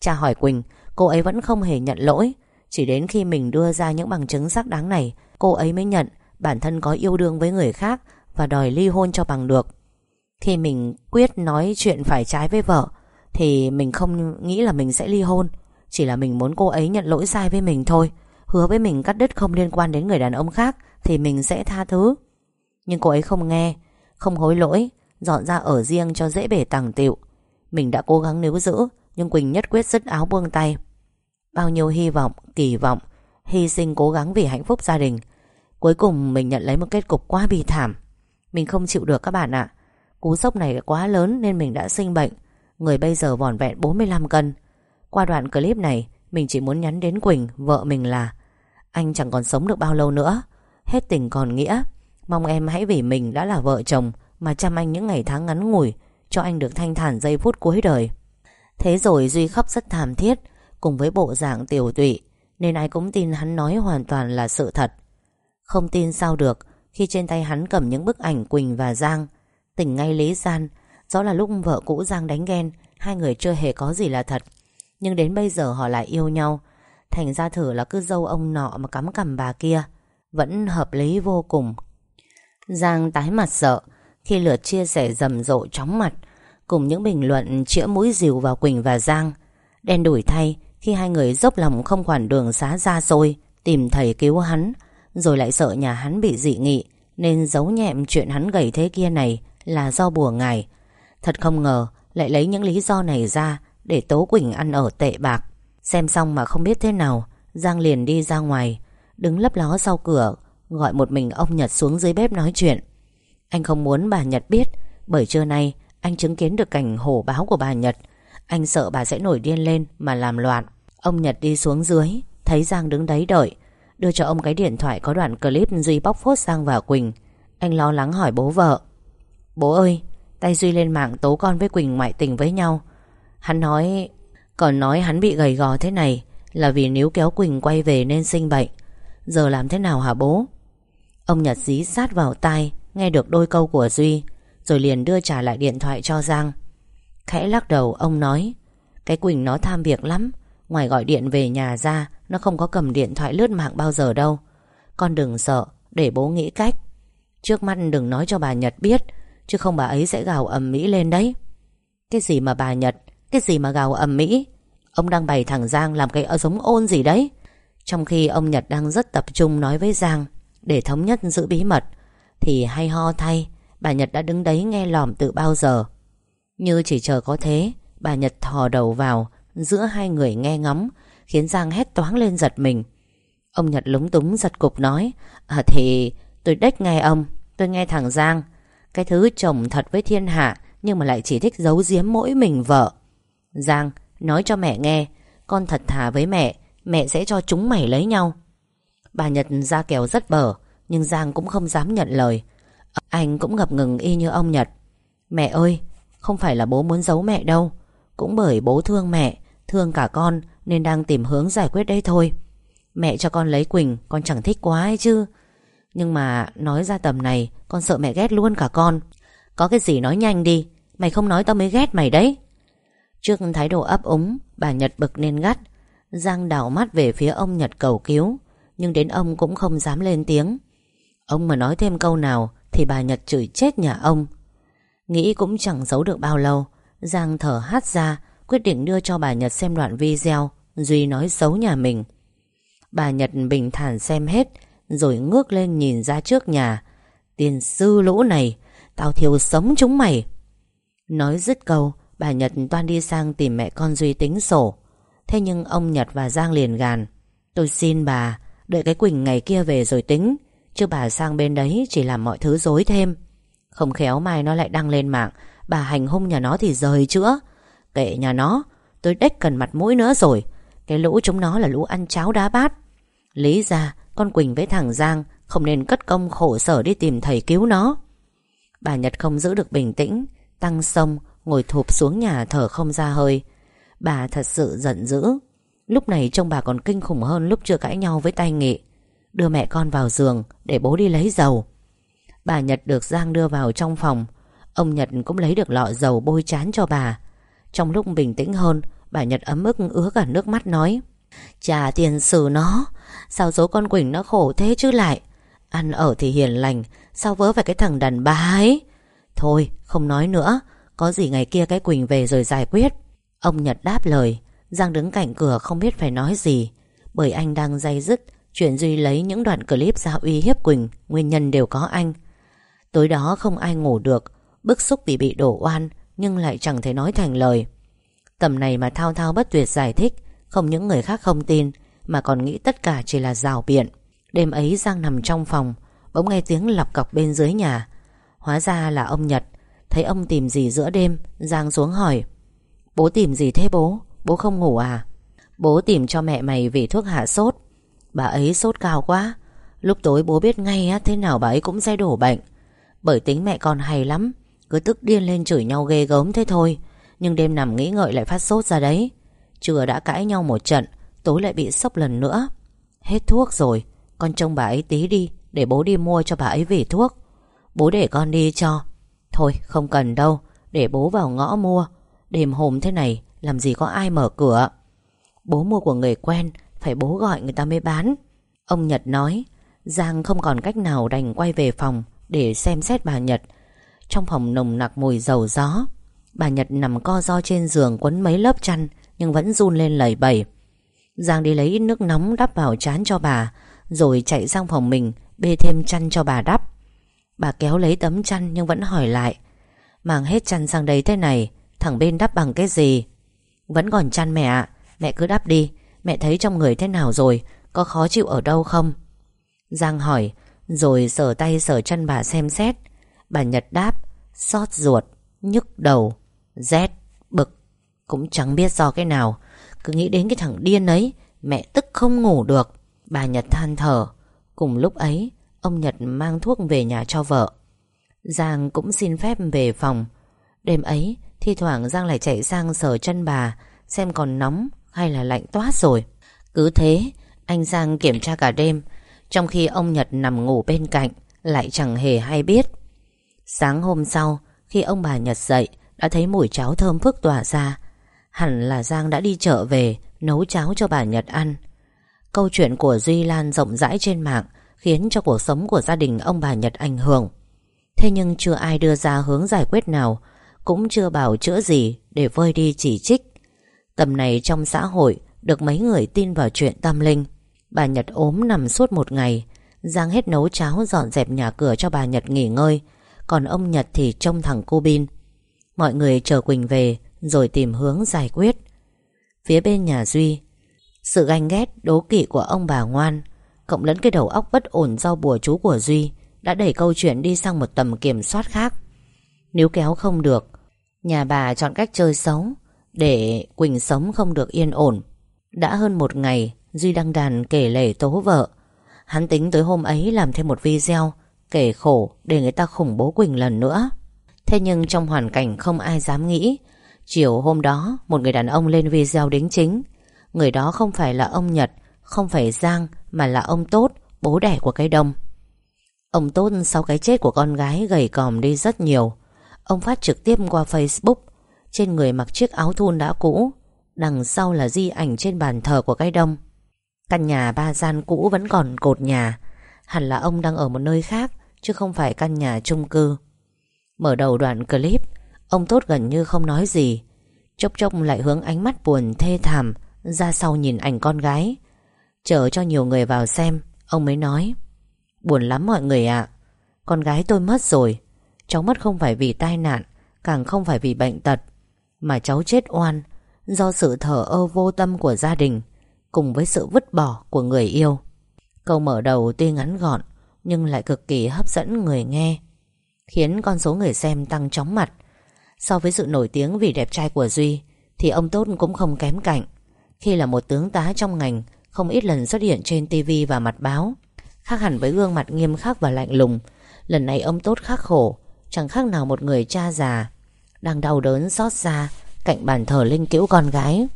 Cha hỏi Quỳnh, Cô ấy vẫn không hề nhận lỗi. Chỉ đến khi mình đưa ra những bằng chứng xác đáng này, Cô ấy mới nhận Bản thân có yêu đương với người khác Và đòi ly hôn cho bằng được. Khi mình quyết nói chuyện phải trái với vợ thì mình không nghĩ là mình sẽ ly hôn. Chỉ là mình muốn cô ấy nhận lỗi sai với mình thôi. Hứa với mình cắt đứt không liên quan đến người đàn ông khác Thì mình sẽ tha thứ. Nhưng cô ấy không nghe Không hối lỗi Dọn ra ở riêng cho dễ bể tàng tiệu Mình đã cố gắng níu giữ Nhưng Quỳnh nhất quyết dứt áo buông tay. Bao nhiêu hy vọng, kỳ vọng Hy sinh cố gắng vì hạnh phúc gia đình. Cuối cùng mình nhận lấy một kết cục quá bi thảm. Mình không chịu được các bạn ạ. Cú sốc này quá lớn nên mình đã sinh bệnh. Người bây giờ vỏn vẹn 45 cân. Qua đoạn clip này, Mình chỉ muốn nhắn đến Quỳnh, Vợ mình là, Anh chẳng còn sống được bao lâu nữa. Hết tình còn nghĩa. Mong em hãy vì mình đã là vợ chồng Mà chăm anh những ngày tháng ngắn ngủi, Cho anh được thanh thản giây phút cuối đời. Thế rồi Duy khóc rất thảm thiết, Cùng với bộ dạng tiểu tụy, Nên ai cũng tin hắn nói hoàn toàn là sự thật. Không tin sao được, Khi trên tay hắn cầm những bức ảnh Quỳnh và Giang. Tỉnh ngay lý gian Rõ là lúc vợ cũ Giang đánh ghen Hai người chưa hề có gì là thật. Nhưng đến bây giờ họ lại yêu nhau. Thành ra thử là cứ dâu ông nọ mà cắm cằm bà kia, Vẫn hợp lý vô cùng. Giang tái mặt sợ, Khi lượt chia sẻ rầm rộ chóng mặt, Cùng những bình luận chĩa mũi dìu vào Quỳnh và Giang. Đen đuổi thay, Khi hai người dốc lòng không quản đường xá ra xôi, Tìm thầy cứu hắn, Rồi lại sợ nhà hắn bị dị nghị, Nên giấu nhẹm chuyện hắn gầy thế kia này Là do bùa ngài Thật không ngờ lại lấy những lý do này ra để Tố Quỳnh ăn ở tệ bạc. Xem xong mà không biết thế nào, Giang liền đi ra ngoài, Đứng lấp ló sau cửa, Gọi một mình ông Nhật xuống dưới bếp nói chuyện. Anh không muốn bà Nhật biết, Bởi trưa nay anh chứng kiến được cảnh hổ báo của bà Nhật. Anh sợ bà sẽ nổi điên lên Mà làm loạn. Ông Nhật đi xuống dưới, Thấy Giang đứng đấy đợi, Đưa cho ông cái điện thoại có đoạn clip Duy bóc phốt Giang và Quỳnh. Anh lo lắng hỏi bố vợ. Bố ơi Tay Duy lên mạng tố con với Quỳnh ngoại tình với nhau. Hắn nói, Còn nói hắn bị gầy gò thế này Là vì nếu kéo Quỳnh quay về nên sinh bệnh. Giờ làm thế nào hả bố? Ông Nhật dí sát vào tai, Nghe được đôi câu của Duy, Rồi liền đưa trả lại điện thoại cho Giang. Khẽ lắc đầu, ông nói, Cái Quỳnh nó tham việc lắm, Ngoài gọi điện về nhà ra, Nó không có cầm điện thoại lướt mạng bao giờ đâu. Con đừng sợ, Để bố nghĩ cách. Trước mắt đừng nói cho bà Nhật biết Chứ không bà ấy sẽ gào ầm mỹ lên đấy. Cái gì mà bà Nhật, cái gì mà gào ầm mỹ? Ông đang bày thằng Giang làm cái giống ôn gì đấy. Trong khi ông Nhật đang rất tập trung nói với Giang Để thống nhất giữ bí mật, Thì hay ho thay, Bà Nhật đã đứng đấy nghe lòm từ bao giờ. Như chỉ chờ có thế, Bà Nhật thò đầu vào, Giữa hai người nghe ngóng, Khiến Giang hét toáng lên giật mình. Ông Nhật lúng túng giật cục nói À thì, tôi đếch nghe ông, Tôi nghe thằng Giang cái thứ chồng thật với thiên hạ, Nhưng mà lại chỉ thích giấu giếm mỗi mình vợ. Giang, nói cho mẹ nghe, Con thật thà với mẹ Mẹ sẽ cho chúng mày lấy nhau. Bà Nhật ra kèo rất bở, Nhưng Giang cũng không dám nhận lời. Anh cũng ngập ngừng y như ông Nhật. Mẹ ơi, Không phải là bố muốn giấu mẹ đâu, Cũng bởi bố thương mẹ, Thương cả con Nên đang tìm hướng giải quyết đây thôi. Mẹ cho con lấy Quỳnh, Con chẳng thích quá ấy chứ. Nhưng mà nói ra tầm này con sợ mẹ ghét luôn cả con. Có cái gì nói nhanh đi, Mày không nói tao mới ghét mày đấy. Trước thái độ ấp úng, Bà Nhật bực nên gắt. Giang đảo mắt về phía ông Nhật cầu cứu, Nhưng đến ông cũng không dám lên tiếng. Ông mà nói thêm câu nào Thì bà Nhật chửi chết nhà ông. Nghĩ cũng chẳng giấu được bao lâu, Giang thở hát ra, Quyết định đưa cho bà Nhật xem đoạn video, Duy nói xấu nhà mình. Bà Nhật bình thản xem hết, Rồi ngước lên nhìn ra trước nhà. Tiền sư lũ này, Tao thiếu sống chúng mày. Nói dứt câu, Bà Nhật toan đi sang tìm mẹ con Duy tính sổ. Thế nhưng ông Nhật và Giang liền gàn. Tôi xin bà, Đợi cái Quỳnh ngày kia về rồi tính, Chứ bà sang bên đấy chỉ làm mọi thứ dối thêm. Không khéo mai nó lại đăng lên mạng, Bà hành hung nhà nó thì rời chữa. Kệ nhà nó, Tôi đếch cần mặt mũi nữa rồi. Cái lũ chúng nó là lũ ăn cháo đá bát. Lý ra, con Quỳnh với thằng Giang không nên cất công khổ sở đi tìm thầy cứu nó. Bà Nhật không giữ được bình tĩnh, Tăng sông, Ngồi thụp xuống nhà thở không ra hơi. Bà thật sự giận dữ. Lúc này trông bà còn kinh khủng hơn lúc chưa cãi nhau với tay nghị. Đưa mẹ con vào giường Để bố đi lấy dầu. Bà Nhật được Giang đưa vào trong phòng. Ông Nhật cũng lấy được lọ dầu bôi chán cho bà. Trong lúc bình tĩnh hơn, Bà Nhật ấm ức ứa cả nước mắt nói Trả tiền xử nó. Sao số con Quỳnh nó khổ thế chứ lại? Ăn ở thì hiền lành, Sao vớ phải cái thằng đàn bà ấy? Thôi, không nói nữa, Có gì ngày kia cái Quỳnh về rồi giải quyết. Ông Nhật đáp lời, Giang đứng cạnh cửa không biết phải nói gì. Bởi anh đang dây dứt, Chuyện Duy lấy những đoạn clip ra uy hiếp Quỳnh, Nguyên nhân đều có anh. Tối đó không ai ngủ được, Bức xúc vì bị đổ oan, Nhưng lại chẳng thể nói thành lời. Tầm này mà thao thao bất tuyệt giải thích, Không những người khác không tin, Mà còn nghĩ tất cả chỉ là rào biện. Đêm ấy Giang nằm trong phòng Bỗng nghe tiếng lọc cọc bên dưới nhà. Hóa ra là ông Nhật. Thấy ông tìm gì giữa đêm Giang xuống hỏi. Bố tìm gì thế bố? Bố không ngủ à? Bố tìm cho mẹ mày về thuốc hạ sốt. Bà ấy sốt cao quá. Lúc tối bố biết ngay á, thế nào bà ấy cũng sẽ đổ bệnh. Bởi tính mẹ con hay lắm Cứ tức điên lên chửi nhau ghê gớm thế thôi. Nhưng đêm nằm nghĩ ngợi lại phát sốt ra đấy. Trưa đã cãi nhau một trận Tối lại bị sốc lần nữa. Hết thuốc rồi. Con trông bà ấy tí đi, Để bố đi mua cho bà ấy vỉ thuốc. Bố để con đi cho. Thôi, không cần đâu, Để bố vào ngõ mua. Đêm hôm thế này, Làm gì có ai mở cửa. Bố mua của người quen, Phải bố gọi người ta mới bán. Ông Nhật nói, Giang không còn cách nào đành quay về phòng Để xem xét bà Nhật. Trong phòng nồng nặc mùi dầu gió, Bà Nhật nằm co do trên giường Quấn mấy lớp chăn, Nhưng vẫn run lên lẩy bẩy. Giang đi lấy ít nước nóng đắp vào chán cho bà rồi chạy sang phòng mình, Bê thêm chăn cho bà đắp. Bà kéo lấy tấm chăn nhưng vẫn hỏi lại, Mang hết chăn sang đây thế này, Thằng bên đắp bằng cái gì? Vẫn còn chăn mẹ ạ, Mẹ cứ đắp đi, Mẹ thấy trong người thế nào rồi, Có khó chịu ở đâu không? Giang hỏi, Rồi sờ tay sờ chân bà xem xét. Bà Nhật đáp, Xót ruột, Nhức đầu, Rét, Bực, Cũng chẳng biết do cái nào. Cứ nghĩ đến cái thằng điên ấy, Mẹ tức không ngủ được. Bà Nhật than thở. Cùng lúc ấy, Ông Nhật mang thuốc về nhà cho vợ. Giang cũng xin phép về phòng. Đêm ấy, Thi thoảng Giang lại chạy sang sờ chân bà, Xem còn nóng hay là lạnh toát rồi. Cứ thế, Anh Giang kiểm tra cả đêm, Trong khi ông Nhật nằm ngủ bên cạnh, Lại chẳng hề hay biết. Sáng hôm sau, Khi ông bà Nhật dậy, Đã thấy mùi cháo thơm phức tỏa ra. Hẳn là Giang đã đi chợ về, Nấu cháo cho bà Nhật ăn. Câu chuyện của Duy Lan rộng rãi trên mạng Khiến cho cuộc sống của gia đình ông bà Nhật ảnh hưởng. Thế nhưng chưa ai đưa ra hướng giải quyết nào, Cũng chưa bảo chữa gì Để vơi đi chỉ trích. Tầm này trong xã hội Được mấy người tin vào chuyện tâm linh. Bà Nhật ốm nằm suốt một ngày Giang hết nấu cháo dọn dẹp nhà cửa cho bà Nhật nghỉ ngơi, Còn ông Nhật thì trông thẳng cô Bin. Mọi người chờ Quỳnh về Rồi tìm hướng giải quyết. Phía bên nhà Duy sự ganh ghét, đố kỵ của ông bà ngoan, Cộng lẫn cái đầu óc bất ổn do bùa chú của Duy, Đã đẩy câu chuyện đi sang một tầm kiểm soát khác. Nếu kéo không được, Nhà bà chọn cách chơi xấu Để Quỳnh sống không được yên ổn. Đã hơn một ngày, Duy đăng đàn kể lể tố vợ. Hắn tính tới hôm ấy làm thêm một video, Kể khổ để người ta khủng bố Quỳnh lần nữa. Thế nhưng trong hoàn cảnh không ai dám nghĩ, Chiều hôm đó, Một người đàn ông lên video đính chính. Người đó không phải là ông Nhật, Không phải Giang, Mà là ông Tốt, Bố đẻ của cái đông. Ông Tốt sau cái chết của con gái gầy còm đi rất nhiều. Ông phát trực tiếp qua Facebook, Trên người mặc chiếc áo thun đã cũ, Đằng sau là di ảnh trên bàn thờ của cái đông. Căn nhà ba gian cũ vẫn còn cột nhà. Hẳn là ông đang ở một nơi khác, Chứ không phải căn nhà chung cư. Mở đầu đoạn clip, Ông Tốt gần như không nói gì. Chốc chốc lại hướng ánh mắt buồn thê thảm ra sau nhìn ảnh con gái. Chờ cho nhiều người vào xem, Ông mới nói. Buồn lắm mọi người ạ. Con gái tôi mất rồi. Cháu mất không phải vì tai nạn, Càng không phải vì bệnh tật, Mà cháu chết oan Do sự thở ơ vô tâm của gia đình Cùng với sự vứt bỏ của người yêu. Câu mở đầu tuy ngắn gọn, Nhưng lại cực kỳ hấp dẫn người nghe, Khiến con số người xem tăng chóng mặt. So với sự nổi tiếng vì đẹp trai của Duy, Thì ông Tốt cũng không kém cạnh. Khi là một tướng tá trong ngành, Không ít lần xuất hiện trên TV và mặt báo, Khác hẳn với gương mặt nghiêm khắc và lạnh lùng. Lần này ông Tốt khắc khổ, Chẳng khác nào một người cha già, Đang đau đớn xót xa Cạnh bàn thờ linh cữu con gái.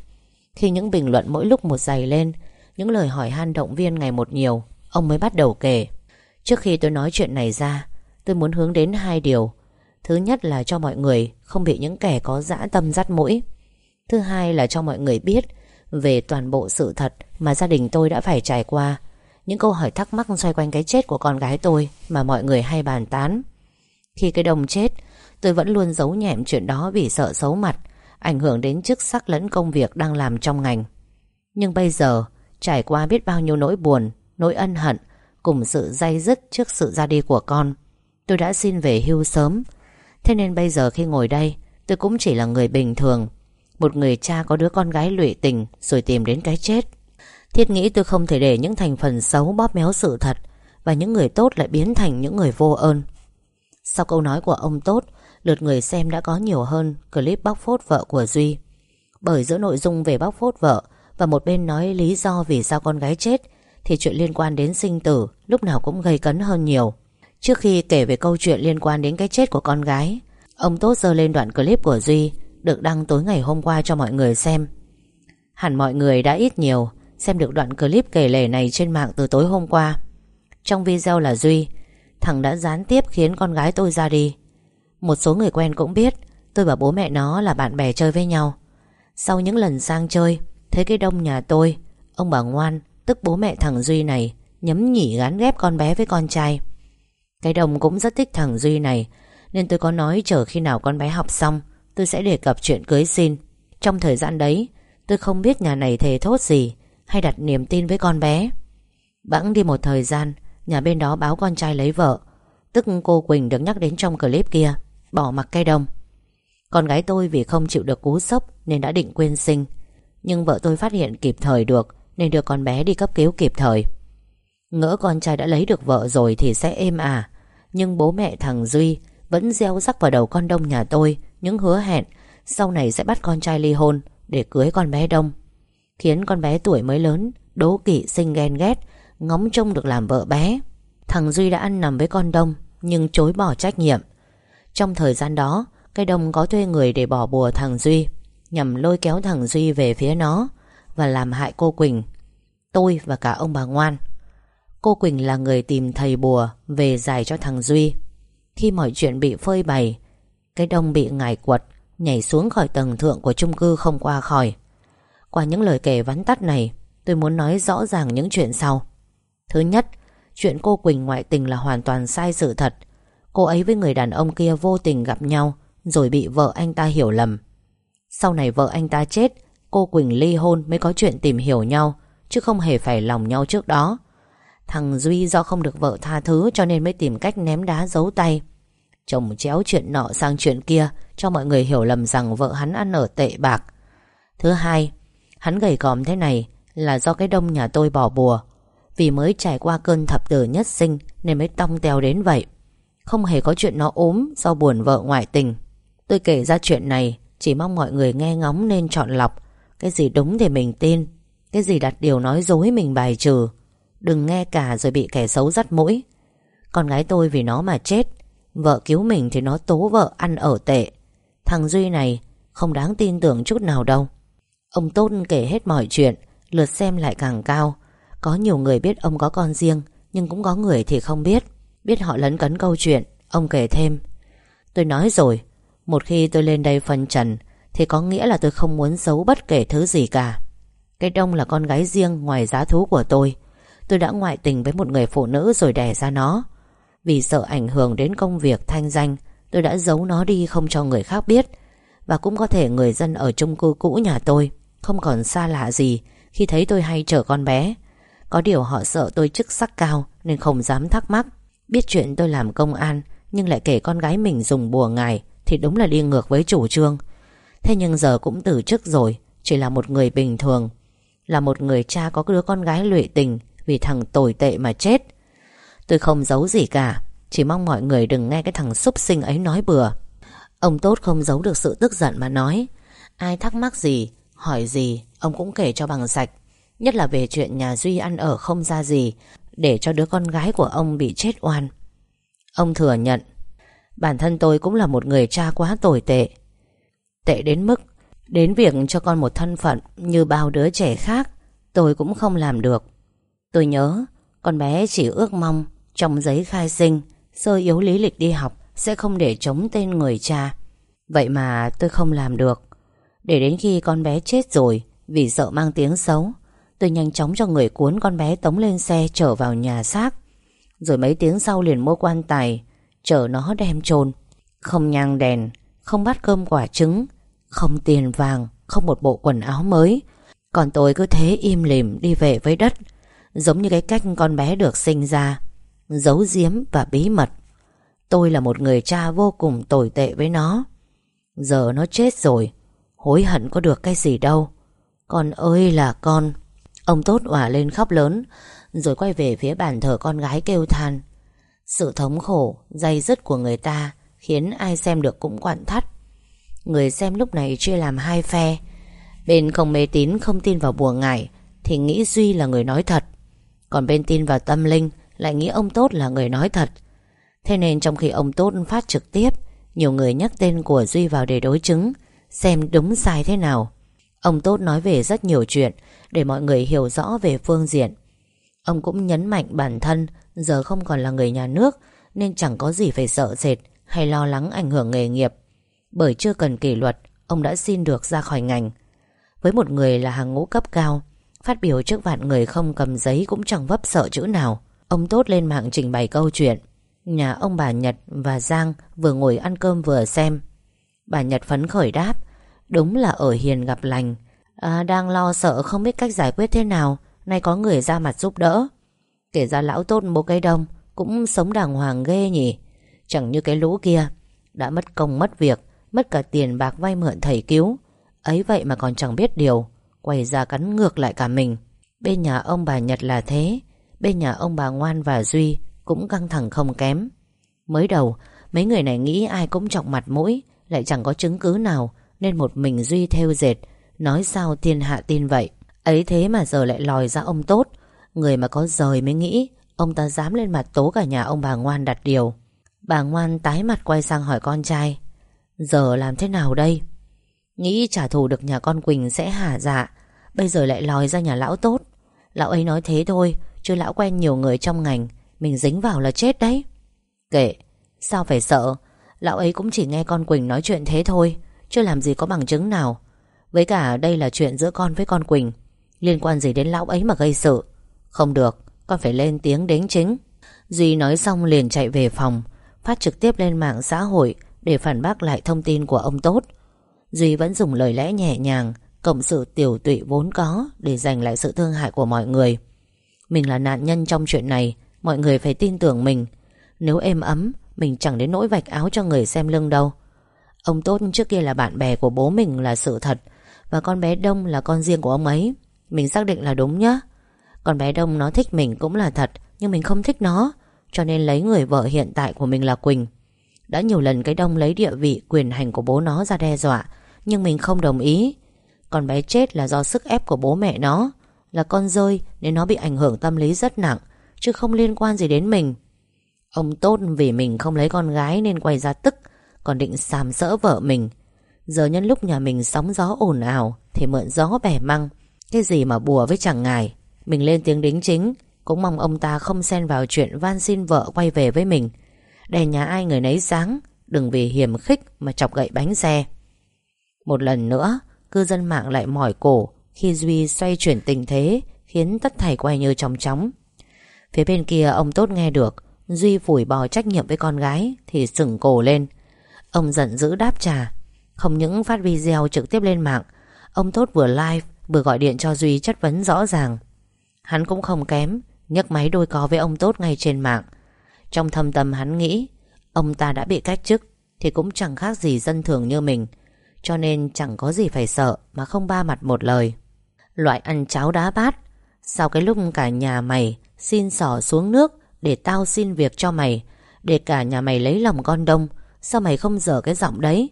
Khi những bình luận mỗi lúc một dày lên, Những lời hỏi han động viên ngày một nhiều, Ông mới bắt đầu kể. Trước khi tôi nói chuyện này ra, Tôi muốn hướng đến hai điều. Thứ nhất là cho mọi người Không bị những kẻ có dã tâm dắt mũi. Thứ hai là cho mọi người biết về toàn bộ sự thật Mà gia đình tôi đã phải trải qua. Những câu hỏi thắc mắc xoay quanh cái chết của con gái tôi Mà mọi người hay bàn tán. Khi cái đồng chết, Tôi vẫn luôn giấu nhẹm chuyện đó vì sợ xấu mặt, Ảnh hưởng đến chức sắc lẫn công việc đang làm trong ngành. Nhưng bây giờ, Trải qua biết bao nhiêu nỗi buồn, Nỗi ân hận, Cùng sự dây dứt trước sự ra đi của con, Tôi đã xin về hưu sớm. Thế nên bây giờ khi ngồi đây, Tôi cũng chỉ là người bình thường một người cha có đứa con gái lụy tình Rồi tìm đến cái chết. Thiết nghĩ tôi không thể để những thành phần xấu bóp méo sự thật Và những người tốt lại biến thành những người vô ơn. Sau câu nói của ông Tốt, Lượt người xem đã có nhiều hơn Clip bóc phốt vợ của Duy. Bởi giữa nội dung về bóc phốt vợ Và một bên nói lý do vì sao con gái chết, Thì chuyện liên quan đến sinh tử Lúc nào cũng gây cấn hơn nhiều. Trước khi kể về câu chuyện liên quan đến cái chết của con gái, Ông Tốt dơ lên đoạn clip của Duy. Được đăng tối ngày hôm qua cho mọi người xem. Hẳn mọi người đã ít nhiều Xem được đoạn clip kể lể này trên mạng từ tối hôm qua. Trong video là Duy, Thằng đã gián tiếp khiến con gái tôi ra đi. Một số người quen cũng biết Tôi và bố mẹ nó là bạn bè chơi với nhau. Sau những lần sang chơi, Thấy cái đông nhà tôi, Ông bà ngoan, Tức bố mẹ thằng Duy này, Nhấm nhỉ gắn ghép con bé với con trai. Cái đồng cũng rất thích thằng Duy này, Nên tôi có nói chờ khi nào con bé học xong Tôi sẽ đề cập chuyện cưới xin Trong thời gian đấy, Tôi không biết nhà này thề thốt gì Hay đặt niềm tin với con bé. Bẵng đi một thời gian, Nhà bên đó báo con trai lấy vợ. Tức cô Quỳnh được nhắc đến trong clip kia, Bỏ mặc cây đồng Con gái tôi vì không chịu được cú sốc Nên đã định quên sinh. Nhưng vợ tôi phát hiện kịp thời được Nên đưa con bé đi cấp cứu kịp thời. Ngỡ con trai đã lấy được vợ rồi thì sẽ êm à. Nhưng bố mẹ thằng Duy Vẫn gieo rắc vào đầu con Đông nhà tôi. Những hứa hẹn, Sau này sẽ bắt con trai ly hôn Để cưới con bé Đông. Khiến con bé tuổi mới lớn, Đố kỵ sinh ghen ghét, Ngóng trông được làm vợ bé. Thằng Duy đã ăn nằm với con Đông, Nhưng chối bỏ trách nhiệm. Trong thời gian đó, Cái Đông có thuê người để bỏ bùa thằng Duy, Nhằm lôi kéo thằng Duy về phía nó Và làm hại cô Quỳnh, Tôi và cả ông bà Ngoan. Cô Quỳnh là người tìm thầy bùa Về giải cho thằng Duy. Khi mọi chuyện bị phơi bày cái đông bị ngải quật, Nhảy xuống khỏi tầng thượng của chung cư không qua khỏi. Qua những lời kể vắn tắt này, Tôi muốn nói rõ ràng những chuyện sau. Thứ nhất, Chuyện cô Quỳnh ngoại tình là hoàn toàn sai sự thật. Cô ấy với người đàn ông kia vô tình gặp nhau, Rồi bị vợ anh ta hiểu lầm. Sau này vợ anh ta chết, Cô Quỳnh ly hôn mới có chuyện tìm hiểu nhau, Chứ không hề phải lòng nhau trước đó. Thằng Duy do không được vợ tha thứ Cho nên mới tìm cách ném đá giấu tay. Chồng chéo chuyện nọ sang chuyện kia, Cho mọi người hiểu lầm rằng vợ hắn ăn ở tệ bạc. Thứ hai, Hắn gầy còm thế này Là do cái đông nhà tôi bỏ bùa. Vì mới trải qua cơn thập tử nhất sinh Nên mới tong teo đến vậy. Không hề có chuyện nó ốm Do buồn vợ ngoại tình. Tôi kể ra chuyện này, Chỉ mong mọi người nghe ngóng nên chọn lọc. Cái gì đúng thì mình tin, Cái gì đặt điều nói dối mình bài trừ. Đừng nghe cả rồi bị kẻ xấu dắt mũi. Con gái tôi vì nó mà chết Vợ cứu mình thì nó tố vợ ăn ở tệ. Thằng Duy này Không đáng tin tưởng chút nào đâu. Ông Tôn kể hết mọi chuyện, Lượt xem lại càng cao. Có nhiều người biết ông có con riêng, Nhưng cũng có người thì không biết. Biết họ lấn cấn câu chuyện, Ông kể thêm. Tôi nói rồi, Một khi tôi lên đây phân trần, Thì có nghĩa là tôi không muốn giấu bất kể thứ gì cả. Cái đông là con gái riêng Ngoài giá thú của tôi. Tôi đã ngoại tình với một người phụ nữ rồi đẻ ra nó. Vì sợ ảnh hưởng đến công việc thanh danh, Tôi đã giấu nó đi không cho người khác biết. Và cũng có thể người dân ở chung cư cũ nhà tôi Không còn xa lạ gì Khi thấy tôi hay chở con bé. Có điều họ sợ tôi chức sắc cao Nên không dám thắc mắc. Biết chuyện tôi làm công an Nhưng lại kể con gái mình dùng bùa ngài Thì đúng là đi ngược với chủ trương. Thế nhưng giờ cũng từ chức rồi, Chỉ là một người bình thường, Là một người cha có đứa con gái lụy tình Vì thằng tồi tệ mà chết. Tôi không giấu gì cả. Chỉ mong mọi người đừng nghe cái thằng súc sinh ấy nói bừa. Ông Tốt không giấu được sự tức giận mà nói. Ai thắc mắc gì, Hỏi gì, Ông cũng kể cho bằng sạch. Nhất là về chuyện nhà Duy ăn ở không ra gì, Để cho đứa con gái của ông bị chết oan. Ông thừa nhận, Bản thân tôi cũng là một người cha quá tồi tệ. Tệ đến mức, Đến việc cho con một thân phận Như bao đứa trẻ khác, Tôi cũng không làm được. Tôi nhớ, Con bé chỉ ước mong trong giấy khai sinh, Sơ yếu lý lịch đi học Sẽ không để chống tên người cha. Vậy mà tôi không làm được. Để đến khi con bé chết rồi, Vì sợ mang tiếng xấu, Tôi nhanh chóng cho người cuốn con bé tống lên xe trở vào nhà xác. Rồi mấy tiếng sau liền mua quan tài, Chở nó đem chôn Không nhang đèn, Không bát cơm quả trứng, Không tiền vàng, Không một bộ quần áo mới. Còn tôi cứ thế im lìm đi về với đất, Giống như cái cách con bé được sinh ra. Giấu giếm và bí mật. Tôi là một người cha vô cùng tồi tệ với nó. Giờ nó chết rồi, Hối hận có được cái gì đâu. Con ơi là con. Ông Tốt òa lên khóc lớn, Rồi quay về phía bàn thờ con gái kêu than. Sự thống khổ, Dây dứt của người ta Khiến ai xem được cũng quặn thắt. Người xem lúc này chia làm hai phe. Bên không mê tín không tin vào bùa ngải Thì nghĩ Duy là người nói thật. Còn bên tin vào tâm linh lại nghĩ ông Tốt là người nói thật. Thế nên trong khi ông Tốt phát trực tiếp, Nhiều người nhắc tên của Duy vào để đối chứng, Xem đúng sai thế nào. Ông Tốt nói về rất nhiều chuyện Để mọi người hiểu rõ về phương diện. Ông cũng nhấn mạnh bản thân Giờ không còn là người nhà nước, Nên chẳng có gì phải sợ sệt Hay lo lắng ảnh hưởng nghề nghiệp. Bởi chưa cần kỷ luật, Ông đã xin được ra khỏi ngành. Với một người là hàng ngũ cấp cao, Phát biểu trước vạn người không cầm giấy Cũng chẳng vấp sợ chữ nào. Ông Tốt lên mạng trình bày câu chuyện. Nhà ông bà Nhật và Giang Vừa ngồi ăn cơm vừa xem. Bà Nhật phấn khởi đáp Đúng là ở hiền gặp lành. À, Đang lo sợ không biết cách giải quyết thế nào. Nay có người ra mặt giúp đỡ. Kể ra lão tốt bố cây đông Cũng sống đàng hoàng ghê nhỉ. Chẳng như cái lũ kia Đã mất công mất việc Mất cả tiền bạc vay mượn thầy cứu. Ấy vậy mà còn chẳng biết điều Quay ra cắn ngược lại cả mình. Bên nhà ông bà Nhật là thế. Bên nhà ông bà Ngoan và Duy Cũng căng thẳng không kém. Mới đầu, mấy người này nghĩ ai cũng trọng mặt mũi, Lại chẳng có chứng cứ nào, Nên một mình Duy theo dệt, Nói sao thiên hạ tin vậy. Ấy thế mà giờ lại lòi ra ông tốt, Người mà có rời mới nghĩ, Ông ta dám lên mặt tố cả nhà ông bà Ngoan đặt điều. Bà Ngoan tái mặt quay sang hỏi con trai, Giờ làm thế nào đây? Nghĩ trả thù được nhà con Quỳnh sẽ hả dạ Bây giờ lại lòi ra nhà lão tốt. Lão ấy nói thế thôi, Chứ lão quen nhiều người trong ngành, Mình dính vào là chết đấy. Kệ, Sao phải sợ? Lão ấy cũng chỉ nghe con Quỳnh nói chuyện thế thôi, Chứ làm gì có bằng chứng nào. Với cả đây là chuyện giữa con với con Quỳnh, Liên quan gì đến lão ấy mà gây sự? Không được, Con phải lên tiếng đính chính. Duy nói xong liền chạy về phòng, Phát trực tiếp lên mạng xã hội Để phản bác lại thông tin của ông Tốt. Duy vẫn dùng lời lẽ nhẹ nhàng Cộng sự tiểu tụy vốn có Để giành lại sự thương hại của mọi người. Mình là nạn nhân trong chuyện này, Mọi người phải tin tưởng mình. Nếu êm ấm, Mình chẳng đến nỗi vạch áo cho người xem lưng đâu. Ông Tốt trước kia là bạn bè của bố mình là sự thật, Và con bé Đông là con riêng của ông ấy. Mình xác định là đúng nhá. Con bé Đông nó thích mình cũng là thật, Nhưng mình không thích nó, Cho nên lấy người vợ hiện tại của mình là Quỳnh. Đã nhiều lần cái Đông lấy địa vị, Quyền hành của bố nó ra đe dọa, Nhưng mình không đồng ý. Con bé chết là do sức ép của bố mẹ nó. Là con rơi Nên nó bị ảnh hưởng tâm lý rất nặng, Chứ không liên quan gì đến mình. Ông tốt vì mình không lấy con gái Nên quay ra tức, Còn định sàm sỡ vợ mình. Giờ nhân lúc nhà mình sóng gió ồn ào Thì mượn gió bẻ măng. Cái gì mà bùa với chẳng ngài. Mình lên tiếng đính chính, Cũng mong ông ta không xen vào chuyện van xin vợ quay về với mình. Đèn nhà ai người nấy sáng Đừng vì hiểm khích mà chọc gậy bánh xe. Một lần nữa Cư dân mạng lại mỏi cổ Khi Duy xoay chuyển tình thế, Khiến tất thảy quay như trong chóng. Phía bên kia, ông Tốt nghe được. Duy phủi bò trách nhiệm với con gái, Thì sừng cổ lên. Ông giận dữ đáp trả. Không những phát video trực tiếp lên mạng, Ông Tốt vừa live, vừa gọi điện cho Duy chất vấn rõ ràng. Hắn cũng không kém, nhấc máy đôi co với ông Tốt ngay trên mạng. Trong thâm tâm hắn nghĩ, Ông ta đã bị cách chức, Thì cũng chẳng khác gì dân thường như mình. Cho nên chẳng có gì phải sợ Mà không ba mặt một lời. Loại ăn cháo đá bát, Sau cái lúc cả nhà mày Xin sỏ xuống nước Để tao xin việc cho mày, Để cả nhà mày lấy lòng con đông, Sao mày không dở cái giọng đấy?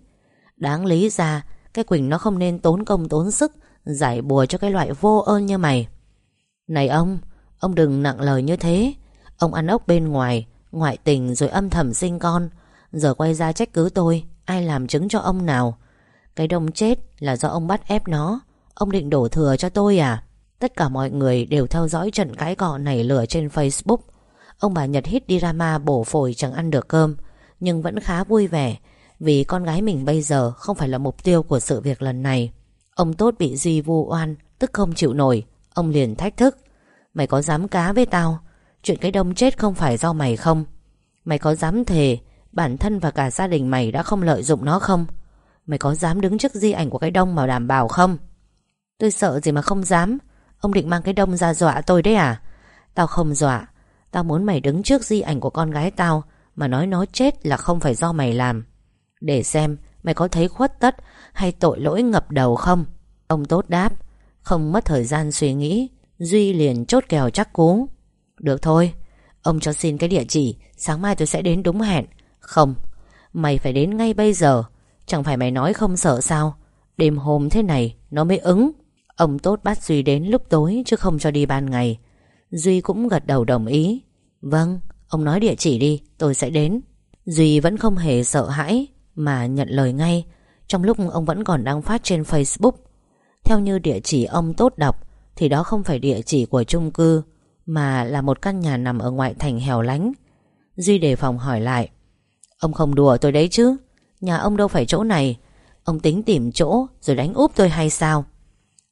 Đáng lý ra, Cái Quỳnh nó không nên tốn công tốn sức Giải bùa cho cái loại vô ơn như mày. Này ông Ông đừng nặng lời như thế. Ông ăn ốc bên ngoài, Ngoại tình rồi âm thầm sinh con. Giờ quay ra trách cứ tôi, Ai làm chứng cho ông nào? Cái đông chết là do ông bắt ép nó. Ông định đổ thừa cho tôi à? Tất cả mọi người đều theo dõi trận cãi cọ nảy lửa trên Facebook. Ông bà Nhật hít drama bổ phổi chẳng ăn được cơm, Nhưng vẫn khá vui vẻ, Vì con gái mình bây giờ không phải là mục tiêu của sự việc lần này. Ông Tốt bị di vu oan, Tức không chịu nổi. Ông liền thách thức. Mày có dám cá với tao? Chuyện cái đông chết không phải do mày không? Mày có dám thề Bản thân và cả gia đình mày đã không lợi dụng nó không? Mày có dám đứng trước di ảnh của cái đông mà đảm bảo không? Tôi sợ gì mà không dám. Ông định mang cái đông ra dọa tôi đấy à? Tao không dọa. Tao muốn mày đứng trước di ảnh của con gái tao, Mà nói nó chết là không phải do mày làm. Để xem, Mày có thấy khuất tất Hay tội lỗi ngập đầu không? Ông tốt đáp, Không mất thời gian suy nghĩ, Duy liền chốt kèo chắc cú. Được thôi, Ông cho xin cái địa chỉ, Sáng mai tôi sẽ đến đúng hẹn. Không, Mày phải đến ngay bây giờ. Chẳng phải mày nói không sợ sao? Đêm hôm thế này, Nó mới ứng. Ông tốt bắt Duy đến lúc tối, Chứ không cho đi ban ngày. Duy cũng gật đầu đồng ý. Vâng Ông nói địa chỉ đi, Tôi sẽ đến. Duy vẫn không hề sợ hãi, Mà nhận lời ngay, Trong lúc ông vẫn còn đang phát trên Facebook. Theo như địa chỉ ông tốt đọc, Thì đó không phải địa chỉ của chung cư, Mà là một căn nhà nằm ở ngoại thành hẻo lánh. Duy đề phòng hỏi lại, Ông không đùa tôi đấy chứ? Nhà ông đâu phải chỗ này. Ông tính tìm chỗ rồi đánh úp tôi hay sao?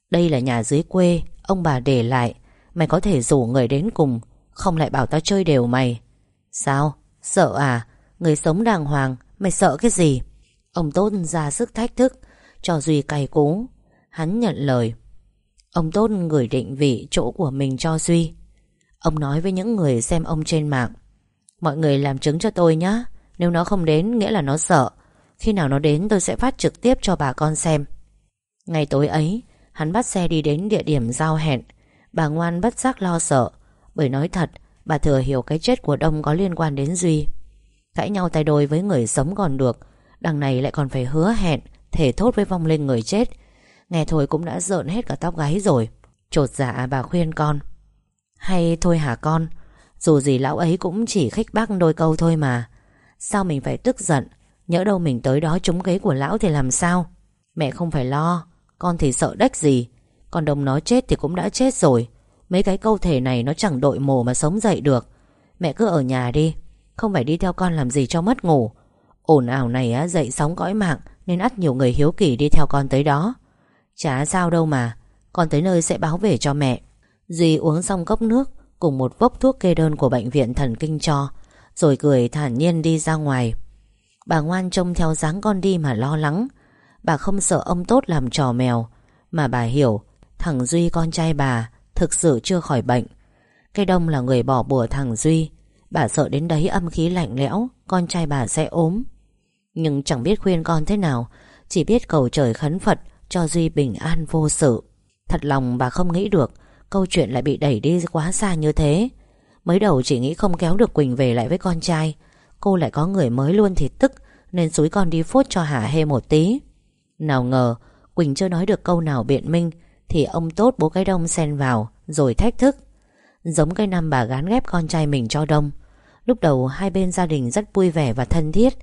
Đây là nhà dưới quê, Ông bà để lại. Mày có thể rủ người đến cùng, Không lại bảo tao chơi đều mày. Sao? Sợ à? Người sống đàng hoàng, Mày sợ cái gì? Ông Tốt ra sức thách thức, Cho Duy cay cú. Hắn nhận lời. Ông Tốt gửi định vị chỗ của mình cho Duy. Ông nói với những người xem ông trên mạng. Mọi người làm chứng cho tôi nhé Nếu nó không đến, nghĩa là nó sợ. Khi nào nó đến tôi sẽ phát trực tiếp cho bà con xem. Ngày tối ấy, Hắn bắt xe đi đến địa điểm giao hẹn. Bà ngoan bất giác lo sợ, Bởi nói thật, Bà thừa hiểu cái chết của Đông có liên quan đến Duy. Cãi nhau tay đôi với người sống còn được, Đằng này lại còn phải hứa hẹn Thể thốt với vong linh người chết. Nghe thôi cũng đã rợn hết cả tóc gáy rồi. Chột dạ bà khuyên con. Hay thôi hả con, Dù gì lão ấy cũng chỉ khích bác đôi câu thôi mà. Sao mình phải tức giận Nhỡ đâu mình tới đó trúng ghế của lão thì làm sao? Mẹ không phải lo Con thì sợ đách gì. Còn đồng nó chết thì cũng đã chết rồi. Mấy cái câu thể này nó chẳng đội mồ mà sống dậy được. Mẹ cứ ở nhà đi Không phải đi theo con làm gì cho mất ngủ. Ồn ào này á, dậy sóng cõi mạng Nên ắt nhiều người hiếu kỳ đi theo con tới đó. Chả sao đâu mà Con tới nơi sẽ báo về cho mẹ. Dì uống xong cốc nước Cùng một vốc thuốc kê đơn của bệnh viện thần kinh cho Rồi cười thản nhiên đi ra ngoài. Bà ngoan trông theo dáng con đi mà lo lắng. Bà không sợ ông tốt làm trò mèo. Mà bà hiểu, Thằng Duy con trai bà Thực sự chưa khỏi bệnh. Cây đông là người bỏ bùa thằng Duy. Bà sợ đến đấy âm khí lạnh lẽo, Con trai bà sẽ ốm. Nhưng chẳng biết khuyên con thế nào, Chỉ biết cầu trời khấn Phật Cho Duy bình an vô sự. Thật lòng bà không nghĩ được, Câu chuyện lại bị đẩy đi quá xa như thế. Mới đầu chỉ nghĩ không kéo được Quỳnh về lại với con trai. Cô lại có người mới luôn thì tức, Nên xúi con đi phốt cho hả hê một tí. Nào ngờ, Quỳnh chưa nói được câu nào biện minh, Thì ông tốt bố cái đông xen vào, Rồi thách thức. Giống cái năm bà gán ghép con trai mình cho đông. Lúc đầu hai bên gia đình rất vui vẻ và thân thiết,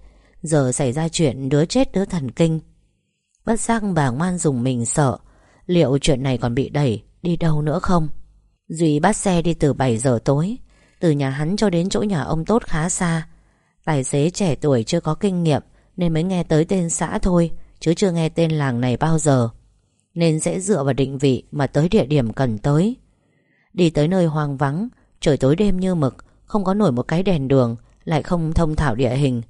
Giờ xảy ra chuyện đứa chết đứa thần kinh. Bất giác bà ngoan dùng mình sợ, Liệu chuyện này còn bị đẩy Đi đâu nữa không? Duy bắt xe đi từ 7 giờ tối, Từ nhà hắn cho đến chỗ nhà ông Tốt khá xa. Tài xế trẻ tuổi chưa có kinh nghiệm Nên mới nghe tới tên xã thôi, Chứ chưa nghe tên làng này bao giờ. Nên sẽ dựa vào định vị Mà tới địa điểm cần tới. Đi tới nơi hoang vắng, Trời tối đêm như mực, Không có nổi một cái đèn đường, Lại không thông thảo địa hình.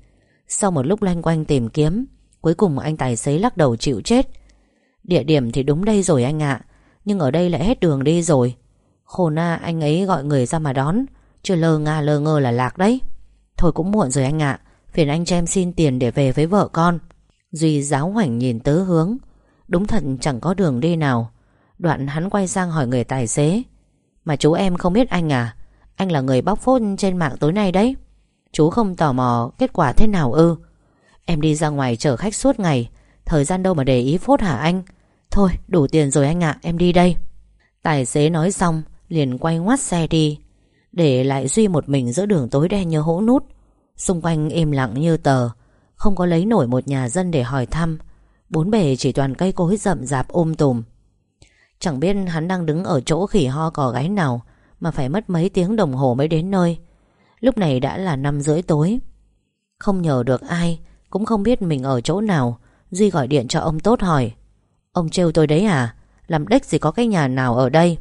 Sau một lúc loanh quanh tìm kiếm, Cuối cùng anh tài xế lắc đầu chịu chết. Địa điểm thì đúng đây rồi anh ạ, Nhưng ở đây lại hết đường đi rồi. Khổ na, anh ấy gọi người ra mà đón Chưa lơ nga lơ ngơ là lạc đấy. Thôi cũng muộn rồi anh ạ. Phiền anh cho em xin tiền để về với vợ con. Duy giáo hoảnh nhìn tứ hướng. Đúng thật chẳng có đường đi nào. Đoạn hắn quay sang hỏi người tài xế. Mà chú em không biết anh à? Anh là người bóc phốt trên mạng tối nay đấy. Chú không tò mò kết quả thế nào ư? Em đi ra ngoài chở khách suốt ngày. Thời gian đâu mà để ý phốt hả anh? Thôi, đủ tiền rồi anh ạ, em đi đây. Tài xế nói xong, Liền quay ngoắt xe đi. Để lại Duy một mình giữa đường tối đen như hũ nút. Xung quanh im lặng như tờ, Không có lấy nổi một nhà dân để hỏi thăm. Bốn bề chỉ toàn cây cối rậm rạp ôm tùm. Chẳng biết hắn đang đứng ở chỗ khỉ ho cò gáy nào Mà phải mất mấy tiếng đồng hồ mới đến nơi. Lúc này đã là năm rưỡi tối. Không nhờ được ai, Cũng không biết mình ở chỗ nào, Duy gọi điện cho ông Tốt hỏi. Ông trêu tôi đấy à? Làm đếch gì có cái nhà nào ở đây?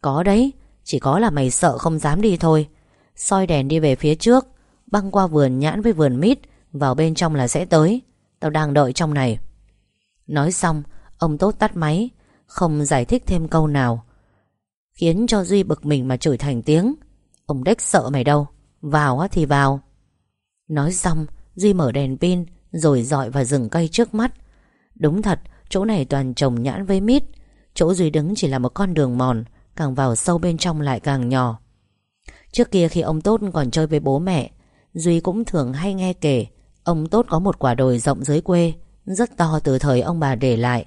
Có đấy chỉ có là mày sợ không dám đi thôi. Soi đèn đi về phía trước, Băng qua vườn nhãn với vườn mít, Vào bên trong là sẽ tới. Tao đang đợi trong này. Nói xong, Ông Tốt tắt máy, Không giải thích thêm câu nào. Khiến cho Duy bực mình mà chửi thành tiếng. Ông đếch sợ mày đâu? Vào á thì vào. Nói xong, Duy mở đèn pin, Rồi dọi vào rừng cây trước mắt. Đúng thật, Chỗ này toàn trồng nhãn với mít. Chỗ Duy đứng chỉ là một con đường mòn Càng vào sâu bên trong lại càng nhỏ. Trước kia khi ông Tốt còn chơi với bố mẹ, Duy cũng thường hay nghe kể, Ông Tốt có một quả đồi rộng dưới quê, Rất to từ thời ông bà để lại.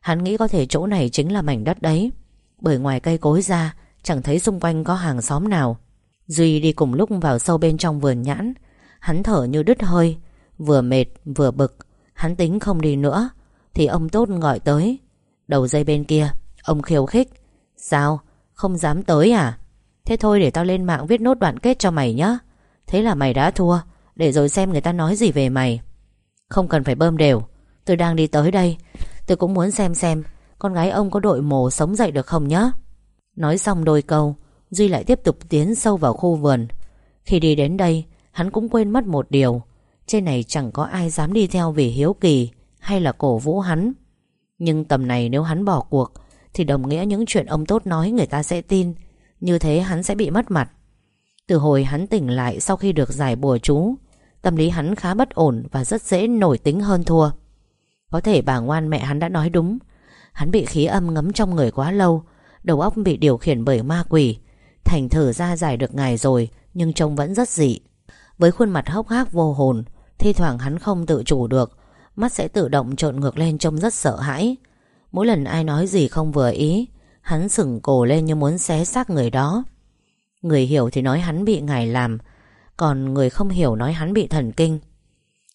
Hắn nghĩ có thể chỗ này chính là mảnh đất đấy. Bởi ngoài cây cối ra, Chẳng thấy xung quanh có hàng xóm nào. Duy đi cùng lúc vào sâu bên trong vườn nhãn. Hắn thở như đứt hơi, Vừa mệt vừa bực. Hắn tính không đi nữa, Thì ông Tốt gọi tới. Đầu dây bên kia, Ông khiêu khích. Sao? Không dám tới à? Thế thôi để tao lên mạng viết nốt đoạn kết cho mày nhé Thế là mày đã thua, Để rồi xem người ta nói gì về mày. Không cần phải bơm đều, Tôi đang đi tới đây. Tôi cũng muốn xem xem, Con gái ông có đội mồ sống dậy được không nhé Nói xong đôi câu, Duy lại tiếp tục tiến sâu vào khu vườn. Khi đi đến đây, Hắn cũng quên mất một điều. Trên này chẳng có ai dám đi theo vì hiếu kỳ Hay là cổ vũ hắn. Nhưng tầm này nếu hắn bỏ cuộc thì đồng nghĩa những chuyện ông tốt nói người ta sẽ tin. Như thế hắn sẽ bị mất mặt. Từ hồi hắn tỉnh lại sau khi được giải bùa chú, Tâm lý hắn khá bất ổn Và rất dễ nổi tính hơn thua. Có thể bà ngoan mẹ hắn đã nói đúng. Hắn bị khí âm ngấm trong người quá lâu, Đầu óc bị điều khiển bởi ma quỷ. Thành thử ra giải được ngài rồi, Nhưng trông vẫn rất dị. Với khuôn mặt hốc hác vô hồn, Thi thoảng hắn không tự chủ được, Mắt sẽ tự động trộn ngược lên trông rất sợ hãi. Mỗi lần ai nói gì không vừa ý, Hắn sừng cổ lên như muốn xé xác người đó. Người hiểu thì nói hắn bị ngài làm, Còn người không hiểu nói hắn bị thần kinh.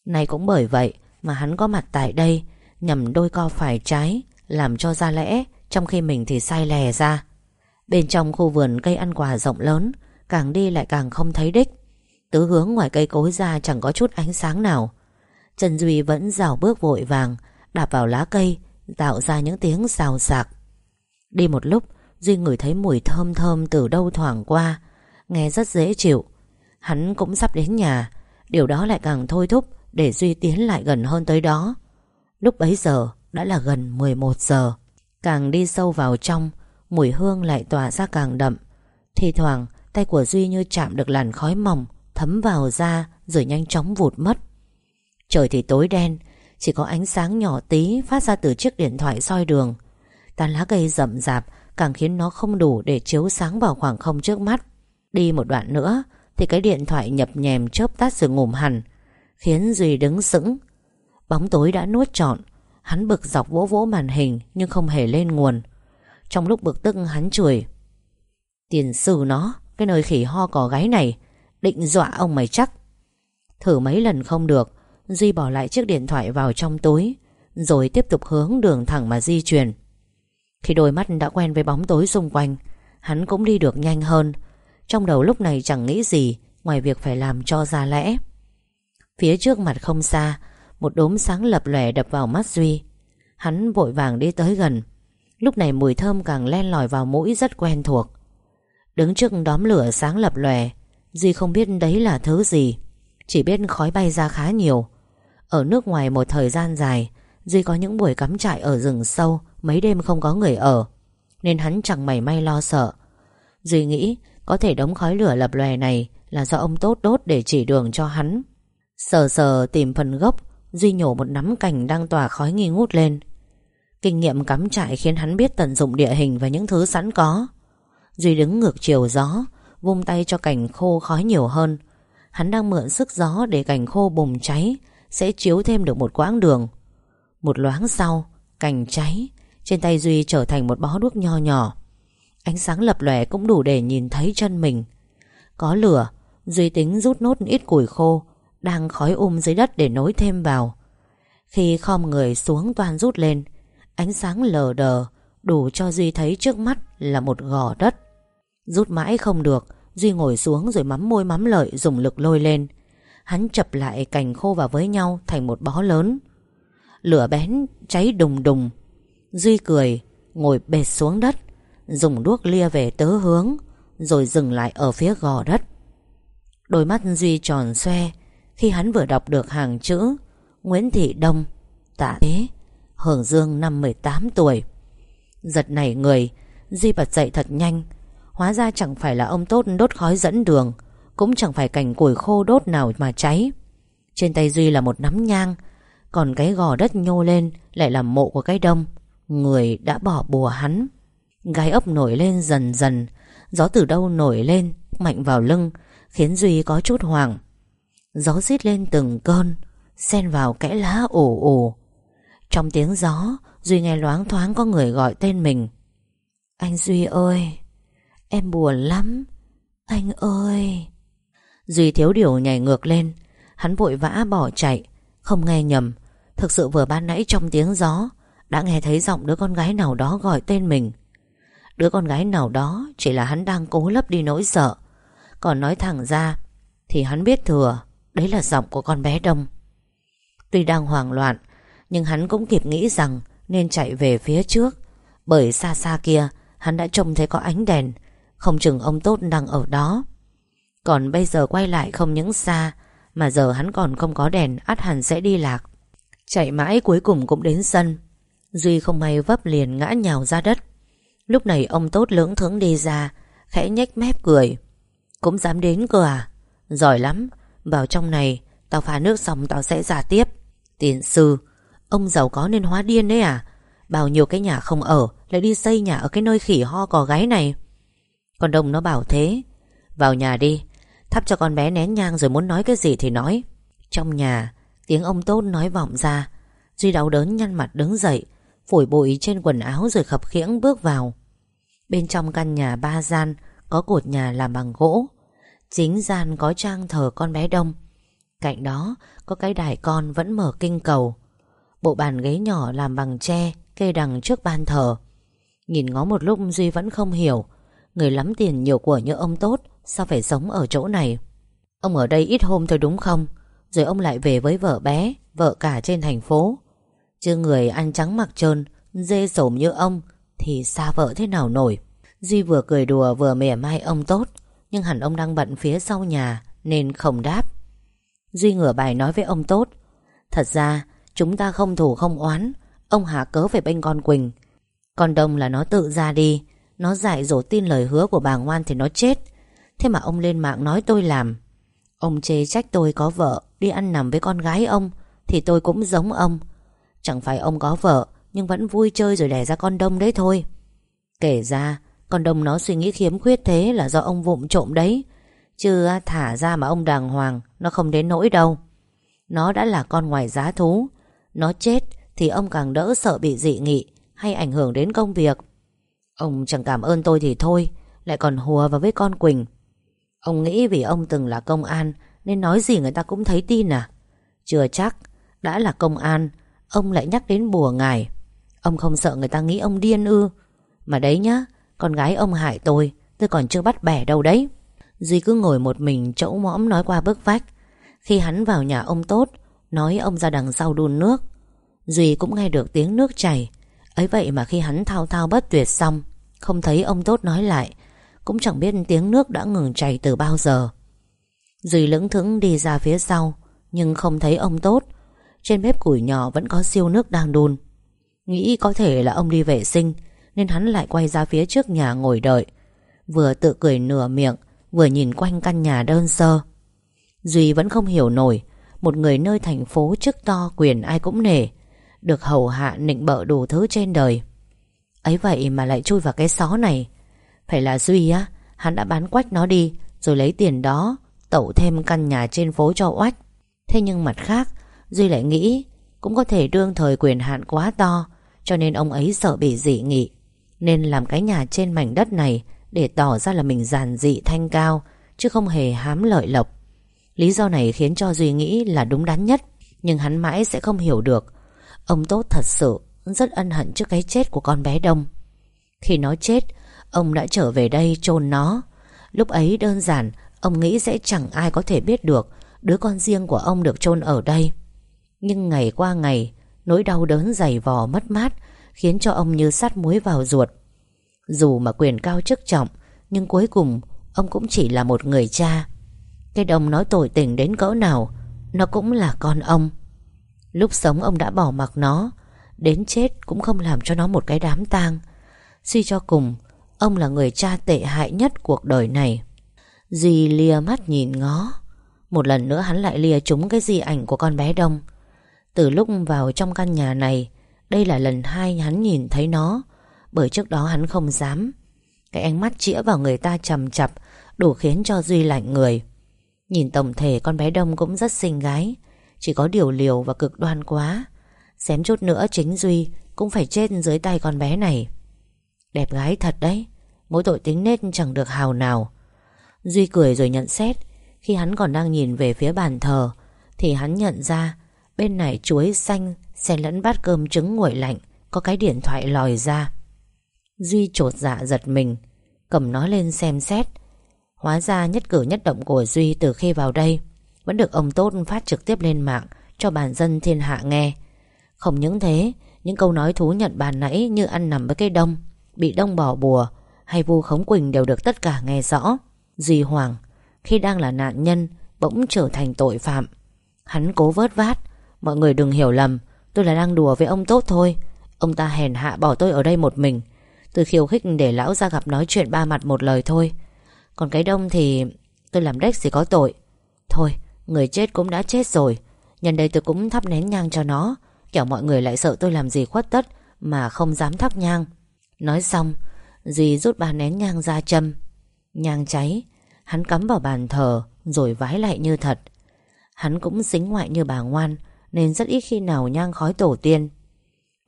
Nay cũng bởi vậy Mà hắn có mặt tại đây, Nhằm đôi co phải trái, Làm cho ra lẽ, Trong khi mình thì sai lè ra. Bên trong khu vườn cây ăn quả rộng lớn, Càng đi lại càng không thấy đích. Tứ hướng ngoài cây cối ra chẳng có chút ánh sáng nào. Trần Duy vẫn rào bước vội vàng, Đạp vào lá cây Tạo ra những tiếng xào xạc. Đi một lúc, Duy ngửi thấy mùi thơm thơm từ đâu thoảng qua. Nghe rất dễ chịu. Hắn cũng sắp đến nhà. Điều đó lại càng thôi thúc Để Duy tiến lại gần hơn tới đó. Lúc bấy giờ, đã là gần 11 giờ. Càng đi sâu vào trong, Mùi hương lại tỏa ra càng đậm. Thì thoảng, tay của Duy như chạm được làn khói mỏng, Thấm vào da, Rồi nhanh chóng vụt mất. Trời thì tối đen chỉ có ánh sáng nhỏ tí phát ra từ chiếc điện thoại soi đường. Tàn lá cây rậm rạp Càng khiến nó không đủ để chiếu sáng vào khoảng không trước mắt. Đi một đoạn nữa, Thì cái điện thoại nhập nhèm chớp tắt rồi ngủm hẳn, Khiến Duy đứng sững. Bóng tối đã nuốt trọn, Hắn bực dọc vỗ vỗ màn hình Nhưng không hề lên nguồn. Trong lúc bực tức hắn chửi, Tiền sư nó, Cái nơi khỉ ho cỏ gáy này, Định dọa ông mày chắc. Thử mấy lần không được Duy bỏ lại chiếc điện thoại vào trong túi, Rồi tiếp tục hướng đường thẳng mà di chuyển. Khi đôi mắt đã quen với bóng tối xung quanh, Hắn cũng đi được nhanh hơn. Trong đầu lúc này chẳng nghĩ gì, Ngoài việc phải làm cho ra lẽ. Phía trước mặt không xa, Một đốm sáng lập lòe đập vào mắt Duy. Hắn vội vàng đi tới gần. Lúc này mùi thơm càng len lỏi vào mũi rất quen thuộc. Đứng trước đóm lửa sáng lập lòe, Duy không biết đấy là thứ gì, Chỉ biết khói bay ra khá nhiều. Ở nước ngoài một thời gian dài, Duy có những buổi cắm trại ở rừng sâu, Mấy đêm không có người ở, Nên hắn chẳng mảy may lo sợ. Duy nghĩ có thể đống khói lửa lập lòe này Là do ông Tốt đốt để chỉ đường cho hắn. Sờ sờ tìm phần gốc, Duy nhổ một nắm cành đang tỏa khói nghi ngút lên. Kinh nghiệm cắm trại khiến hắn biết tận dụng địa hình và những thứ sẵn có. Duy đứng ngược chiều gió, Vung tay cho cành khô khói nhiều hơn. Hắn đang mượn sức gió để cành khô bùng cháy sẽ chiếu thêm được một quãng đường. Một loáng sau, Cành cháy, Trên tay Duy trở thành một bó đuốc nho nhỏ. Ánh sáng lập lòe cũng đủ để nhìn thấy chân mình. Có lửa, Duy tính rút nốt ít củi khô, Đang khói um dưới đất để nối thêm vào. Khi khom người xuống toàn rút lên, Ánh sáng lờ đờ, Đủ cho Duy thấy trước mắt là một gò đất. Rút mãi không được, Duy ngồi xuống rồi mắm môi mắm lợi Dùng lực lôi lên. Hắn chập lại cành khô vào với nhau Thành một bó lớn. Lửa bén cháy đùng đùng. Duy cười, ngồi bệt xuống đất, Dùng đuốc lia về tớ hướng, Rồi dừng lại ở phía gò đất. Đôi mắt Duy tròn xoe, Khi hắn vừa đọc được hàng chữ, Nguyễn Thị Đông, Tạ Thế Hưởng Dương năm 18 tuổi. Giật nảy người, Duy bật dậy thật nhanh, Hóa ra chẳng phải là ông tốt đốt khói dẫn đường. Cũng chẳng phải cành củi khô đốt nào mà cháy. Trên tay Duy là một nắm nhang, Còn cái gò đất nhô lên Lại là mộ của cái đông. Người đã bỏ bùa hắn. Gai ốc nổi lên dần dần, Gió từ đâu nổi lên, Mạnh vào lưng, Khiến Duy có chút hoảng. Gió rít lên từng cơn, Xen vào kẽ lá ồ ồ Trong tiếng gió, Duy nghe loáng thoáng có người gọi tên mình. Anh Duy ơi, Em buồn lắm. Anh ơi. Duy thiếu điều nhảy ngược lên. Hắn vội vã bỏ chạy, Không nghe nhầm. Thực sự vừa ban nãy trong tiếng gió, Đã nghe thấy giọng đứa con gái nào đó gọi tên mình. Đứa con gái nào đó Chỉ là hắn đang cố lấp đi nỗi sợ. Còn nói thẳng ra, Thì hắn biết thừa, Đấy là giọng của con bé Đông. Tuy đang hoảng loạn, Nhưng hắn cũng kịp nghĩ rằng Nên chạy về phía trước. Bởi xa xa kia, Hắn đã trông thấy có ánh đèn. Không chừng ông Tốt đang ở đó. Còn bây giờ quay lại không những xa, Mà giờ hắn còn không có đèn, ắt hẳn sẽ đi lạc. Chạy mãi cuối cùng cũng đến sân. Duy không may vấp liền ngã nhào ra đất. Lúc này ông Tốt lưỡng thướng đi ra, Khẽ nhếch mép cười. Cũng dám đến cơ à? Giỏi lắm. Vào trong này, Tao pha nước xong tao sẽ ra tiếp. Tiền sư, Ông giàu có nên hóa điên đấy à? Bao nhiêu cái nhà không ở, Lại đi xây nhà ở cái nơi khỉ ho cò gái này. Còn đông nó bảo thế. Vào nhà đi Thắp cho con bé nén nhang rồi muốn nói cái gì thì nói. Trong nhà, Tiếng ông Tốt nói vọng ra. Duy đau đớn nhăn mặt đứng dậy, Phủi bụi trên quần áo rồi khập khiễng bước vào. Bên trong căn nhà ba gian Có cột nhà làm bằng gỗ. Chính gian có trang thờ con bé Đông. Cạnh đó có cái đài con vẫn mở kinh cầu. Bộ bàn ghế nhỏ làm bằng tre, Kê đằng trước ban thờ. Nhìn ngó một lúc Duy vẫn không hiểu. Người lắm tiền nhiều của như ông tốt. Sao phải sống ở chỗ này? Ông ở đây ít hôm thôi đúng không? Rồi ông lại về với vợ bé, Vợ cả trên thành phố. Chứ người ăn trắng mặc trơn, Dê sổm như ông, Thì xa vợ thế nào nổi? Duy vừa cười đùa vừa mỉa mai ông tốt, Nhưng hẳn ông đang bận phía sau nhà, Nên không đáp. Duy ngửa bài nói với ông tốt, Thật ra, chúng ta không thù không oán, Ông hạ cớ về bên con Quỳnh. Con Đông là nó tự ra đi, Nó dại dỗ tin lời hứa của bà ngoan thì nó chết. Thế mà ông lên mạng nói tôi làm. Ông chê trách tôi có vợ, Đi ăn nằm với con gái ông, Thì tôi cũng giống ông. Chẳng phải ông có vợ, Nhưng vẫn vui chơi rồi đẻ ra con đông đấy thôi. Kể ra, Con đông nó suy nghĩ khiếm khuyết thế Là do ông vụng trộm đấy. Chứ thả ra mà ông đàng hoàng, Nó không đến nỗi đâu. Nó đã là con ngoài giá thú. Nó chết thì ông càng đỡ sợ bị dị nghị, Hay ảnh hưởng đến công việc. Ông chẳng cảm ơn tôi thì thôi, Lại còn hùa vào với con Quỳnh. Ông nghĩ vì ông từng là công an, Nên nói gì người ta cũng thấy tin à? Chưa chắc, Đã là công an, Ông lại nhắc đến bùa ngài. Ông không sợ người ta nghĩ ông điên ư? Mà đấy nhá, Con gái ông hại tôi Tôi còn chưa bắt bẻ đâu đấy. Duy cứ ngồi một mình chẫu mõm nói qua bức vách. Khi hắn vào nhà ông tốt, Nói ông ra đằng sau đun nước. Duy cũng nghe được tiếng nước chảy. Ấy vậy mà khi hắn thao thao bất tuyệt xong, Không thấy ông tốt nói lại cũng chẳng biết tiếng nước đã ngừng chảy từ bao giờ. Duy lững thững đi ra phía sau, Nhưng không thấy ông tốt. Trên bếp củi nhỏ vẫn có siêu nước đang đun. Nghĩ có thể là ông đi vệ sinh, Nên hắn lại quay ra phía trước nhà ngồi đợi. Vừa tự cười nửa miệng, Vừa nhìn quanh căn nhà đơn sơ. Duy vẫn không hiểu nổi, Một người nơi thành phố chức to quyền ai cũng nể, Được hầu hạ nịnh bợ đủ thứ trên đời. Ấy vậy mà lại chui vào cái xó này. Phải là Duy á. Hắn đã bán quách nó đi, Rồi lấy tiền đó Tậu thêm căn nhà trên phố cho oách. Thế nhưng mặt khác, Duy lại nghĩ, Cũng có thể đương thời quyền hạn quá to, Cho nên ông ấy sợ bị dị nghị. Nên làm cái nhà trên mảnh đất này Để tỏ ra là mình giản dị thanh cao, Chứ không hề hám lợi lộc. Lý do này khiến cho Duy nghĩ là đúng đắn nhất, Nhưng hắn mãi sẽ không hiểu được. Ông Tốt thật sự, Rất ân hận trước cái chết của con bé Đông. Khi nó chết Ông đã trở về đây chôn nó. Lúc ấy đơn giản, Ông nghĩ sẽ chẳng ai có thể biết được Đứa con riêng của ông được chôn ở đây. Nhưng ngày qua ngày, Nỗi đau đớn dày vò mất mát Khiến cho ông như sát muối vào ruột. Dù mà quyền cao chức trọng, Nhưng cuối cùng Ông cũng chỉ là một người cha. Cái đồng nói tội tình đến cỡ nào, Nó cũng là con ông. Lúc sống ông đã bỏ mặc nó, Đến chết cũng không làm cho nó một cái đám tang. Suy cho cùng Ông là người cha tệ hại nhất cuộc đời này. Duy lia mắt nhìn ngó. Một lần nữa hắn lại lia trúng cái di ảnh của con bé Đông. Từ lúc vào trong căn nhà này, Đây là lần hai hắn nhìn thấy nó, Bởi trước đó hắn không dám. Cái ánh mắt chĩa vào người ta chầm chập Đủ khiến cho Duy lạnh người. Nhìn tổng thể, con bé Đông cũng rất xinh gái, Chỉ có điều liều và cực đoan quá. Xém chút nữa chính Duy Cũng phải chết dưới tay con bé này. Đẹp gái thật đấy. Mỗi tội tính nết chẳng được hào nào. Duy cười rồi nhận xét. Khi hắn còn đang nhìn về phía bàn thờ, Thì hắn nhận ra Bên này chuối xanh Xen lẫn bát cơm trứng nguội lạnh, Có cái điện thoại lòi ra. Duy trột dạ giật mình, Cầm nó lên xem xét. Hóa ra nhất cử nhất động của Duy từ khi vào đây Vẫn được ông Tốt phát trực tiếp lên mạng Cho bản dân thiên hạ nghe. Không những thế, Những câu nói thú nhận bàn nãy như ăn nằm với cây đông Bị đông bỏ bùa Hay vu khống quỳnh đều được tất cả nghe rõ. Duy Hoàng, Khi đang là nạn nhân, Bỗng trở thành tội phạm. Hắn cố vớt vát, Mọi người đừng hiểu lầm, Tôi là đang đùa với ông tốt thôi. Ông ta hèn hạ bỏ tôi ở đây một mình. Tôi khiêu khích để lão ra gặp nói chuyện ba mặt một lời thôi. Còn cái đông thì Tôi làm đếch gì có tội. Thôi, người chết cũng đã chết rồi, Nhân đây tôi cũng thắp nén nhang cho nó. Kẻo mọi người lại sợ tôi làm gì khuất tất Mà không dám thắp nhang. Nói xong Duy rút ba nén nhang ra châm. Nhang cháy, Hắn cắm vào bàn thờ Rồi vái lại như thật. Hắn cũng xính ngoại như bà ngoan, Nên rất ít khi nào nhang khói tổ tiên.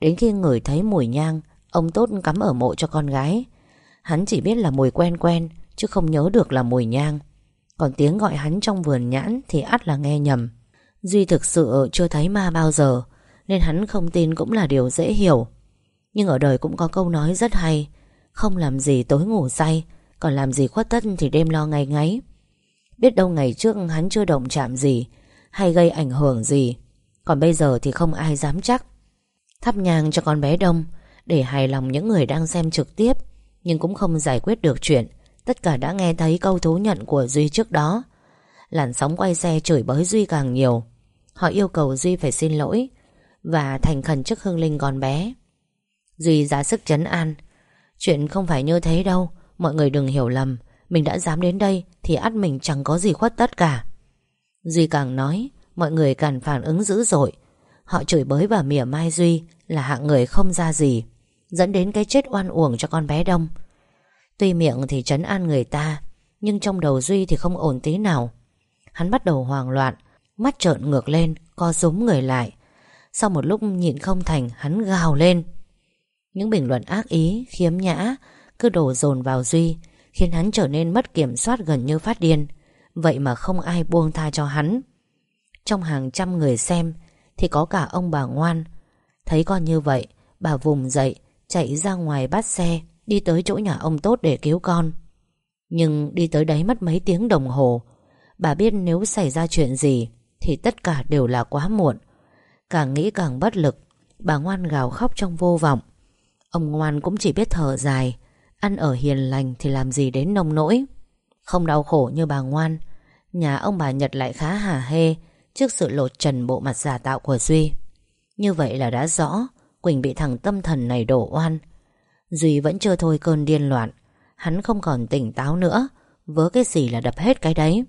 Đến khi ngửi thấy mùi nhang, Ông Tốt cắm ở mộ cho con gái. Hắn chỉ biết là mùi quen quen, Chứ không nhớ được là mùi nhang. Còn tiếng gọi hắn trong vườn nhãn Thì ắt là nghe nhầm. Duy thực sự chưa thấy ma bao giờ, Nên hắn không tin cũng là điều dễ hiểu. Nhưng ở đời cũng có câu nói rất hay, Không làm gì tối ngủ say, còn làm gì khuất tất thì đêm lo ngày ngáy. Biết đâu ngày trước hắn chưa động chạm gì, Hay gây ảnh hưởng gì, Còn bây giờ thì không ai dám chắc. Thắp nhang cho con bé Đông, Để hài lòng những người đang xem trực tiếp, Nhưng cũng không giải quyết được chuyện. Tất cả đã nghe thấy câu thú nhận của Duy trước đó. Làn sóng quay xe chửi bới Duy càng nhiều. Họ yêu cầu Duy phải xin lỗi Và thành khẩn trước hương linh con bé. Duy ra sức chấn an. Chuyện không phải như thế đâu, Mọi người đừng hiểu lầm. Mình đã dám đến đây Thì ắt mình chẳng có gì khuất tất cả. Duy càng nói, Mọi người càng phản ứng dữ dội. Họ chửi bới và mỉa mai Duy Là hạng người không ra gì, Dẫn đến cái chết oan uổng cho con bé Đông. Tuy miệng thì trấn an người ta, Nhưng trong đầu Duy thì không ổn tí nào. Hắn bắt đầu hoang loạn, Mắt trợn ngược lên, Co rúm người lại. Sau một lúc nhịn không thành, Hắn gào lên. Những bình luận ác ý, khiếm nhã cứ đổ dồn vào Duy Khiến hắn trở nên mất kiểm soát gần như phát điên. Vậy mà không ai buông tha cho hắn. Trong hàng trăm người xem Thì có cả ông bà ngoan. Thấy con như vậy Bà vùng dậy Chạy ra ngoài bắt xe Đi tới chỗ nhà ông Tốt để cứu con. Nhưng đi tới đấy mất mấy tiếng đồng hồ. Bà biết nếu xảy ra chuyện gì Thì tất cả đều là quá muộn. Càng nghĩ càng bất lực Bà ngoan gào khóc trong vô vọng. Ông ngoan cũng chỉ biết thở dài. Ăn ở hiền lành thì làm gì đến nông nỗi. Không đau khổ như bà ngoan, Nhà ông bà Nhật lại khá hả hê Trước sự lột trần bộ mặt giả tạo của Duy. Như vậy là đã rõ, Quỳnh bị thằng tâm thần này đổ oan. Duy vẫn chưa thôi cơn điên loạn, Hắn không còn tỉnh táo nữa, Vớ cái gì là đập hết cái đấy.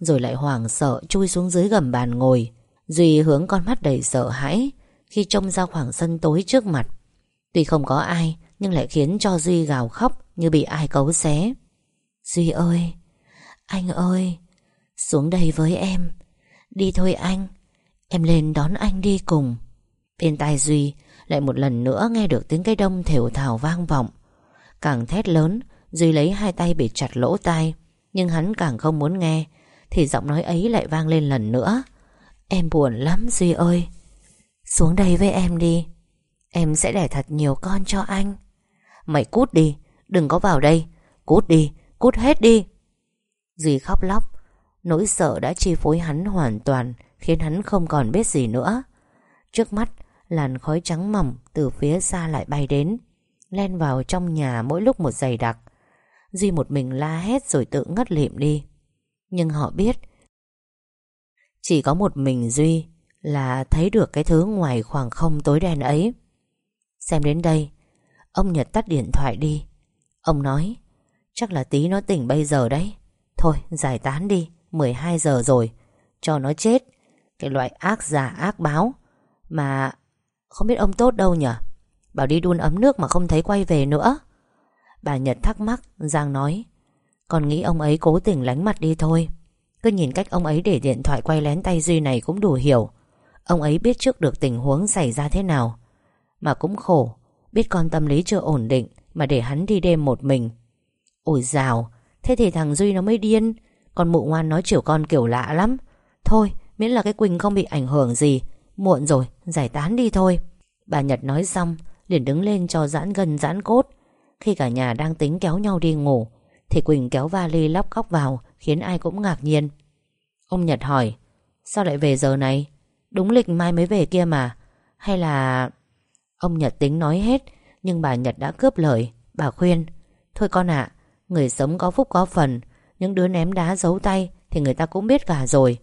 Rồi lại hoảng sợ chui xuống dưới gầm bàn ngồi. Duy hướng con mắt đầy sợ hãi Khi trông ra khoảng sân tối trước mặt. Tuy không có ai, Nhưng lại khiến cho Duy gào khóc Như bị ai cấu xé. Duy ơi, Anh ơi, Xuống đây với em. Đi thôi anh, Em lên đón anh đi cùng. Bên tai Duy lại một lần nữa nghe được tiếng cây đông thều thào vang vọng. Càng thét lớn, Duy lấy hai tay bị chặt lỗ tai, Nhưng hắn càng không muốn nghe, Thì giọng nói ấy lại vang lên lần nữa. Em buồn lắm Duy ơi. Xuống đây với em đi. Em sẽ đẻ thật nhiều con cho anh. Mày cút đi, Đừng có vào đây. Cút đi, Cút hết đi. Duy khóc lóc. Nỗi sợ đã chi phối hắn hoàn toàn, Khiến hắn không còn biết gì nữa. Trước mắt, Làn khói trắng mỏng từ phía xa lại bay đến, Len vào trong nhà mỗi lúc một dày đặc. Duy một mình la hét rồi tự ngất lịm đi. Nhưng họ biết, Chỉ có một mình Duy Là thấy được cái thứ ngoài khoảng không tối đen ấy. Xem đến đây, Ông Nhật tắt điện thoại đi. Ông nói, Chắc là tí nó tỉnh bây giờ đấy. Thôi, giải tán đi 12 giờ rồi, Cho nó chết. Cái loại ác giả, ác báo. Mà không biết ông tốt đâu nhở Bảo đi đun ấm nước mà không thấy quay về nữa. Bà Nhật thắc mắc, Giang nói Còn nghĩ ông ấy cố tình lánh mặt đi thôi. Cứ nhìn cách ông ấy để điện thoại quay lén tay Duy này cũng đủ hiểu. Ông ấy biết trước được tình huống xảy ra thế nào. Mà cũng khổ. Biết con tâm lý chưa ổn định Mà để hắn đi đêm một mình. Ôi dào, Thế thì thằng Duy nó mới điên. Con mụ ngoan nói chiều con kiểu lạ lắm. Thôi, miễn là cái Quỳnh không bị ảnh hưởng gì. Muộn rồi, giải tán đi thôi. Bà Nhật nói xong, liền đứng lên cho giãn gân giãn cốt. Khi cả nhà đang tính kéo nhau đi ngủ, Thì Quỳnh kéo vali lóc góc vào, Khiến ai cũng ngạc nhiên. Ông Nhật hỏi, Sao lại về giờ này? Đúng lịch mai mới về kia mà. Hay là Ông Nhật tính nói hết, Nhưng bà Nhật đã cướp lời. Bà khuyên, Thôi con ạ, Người sống có phúc có phần, Những đứa ném đá giấu tay Thì người ta cũng biết cả rồi.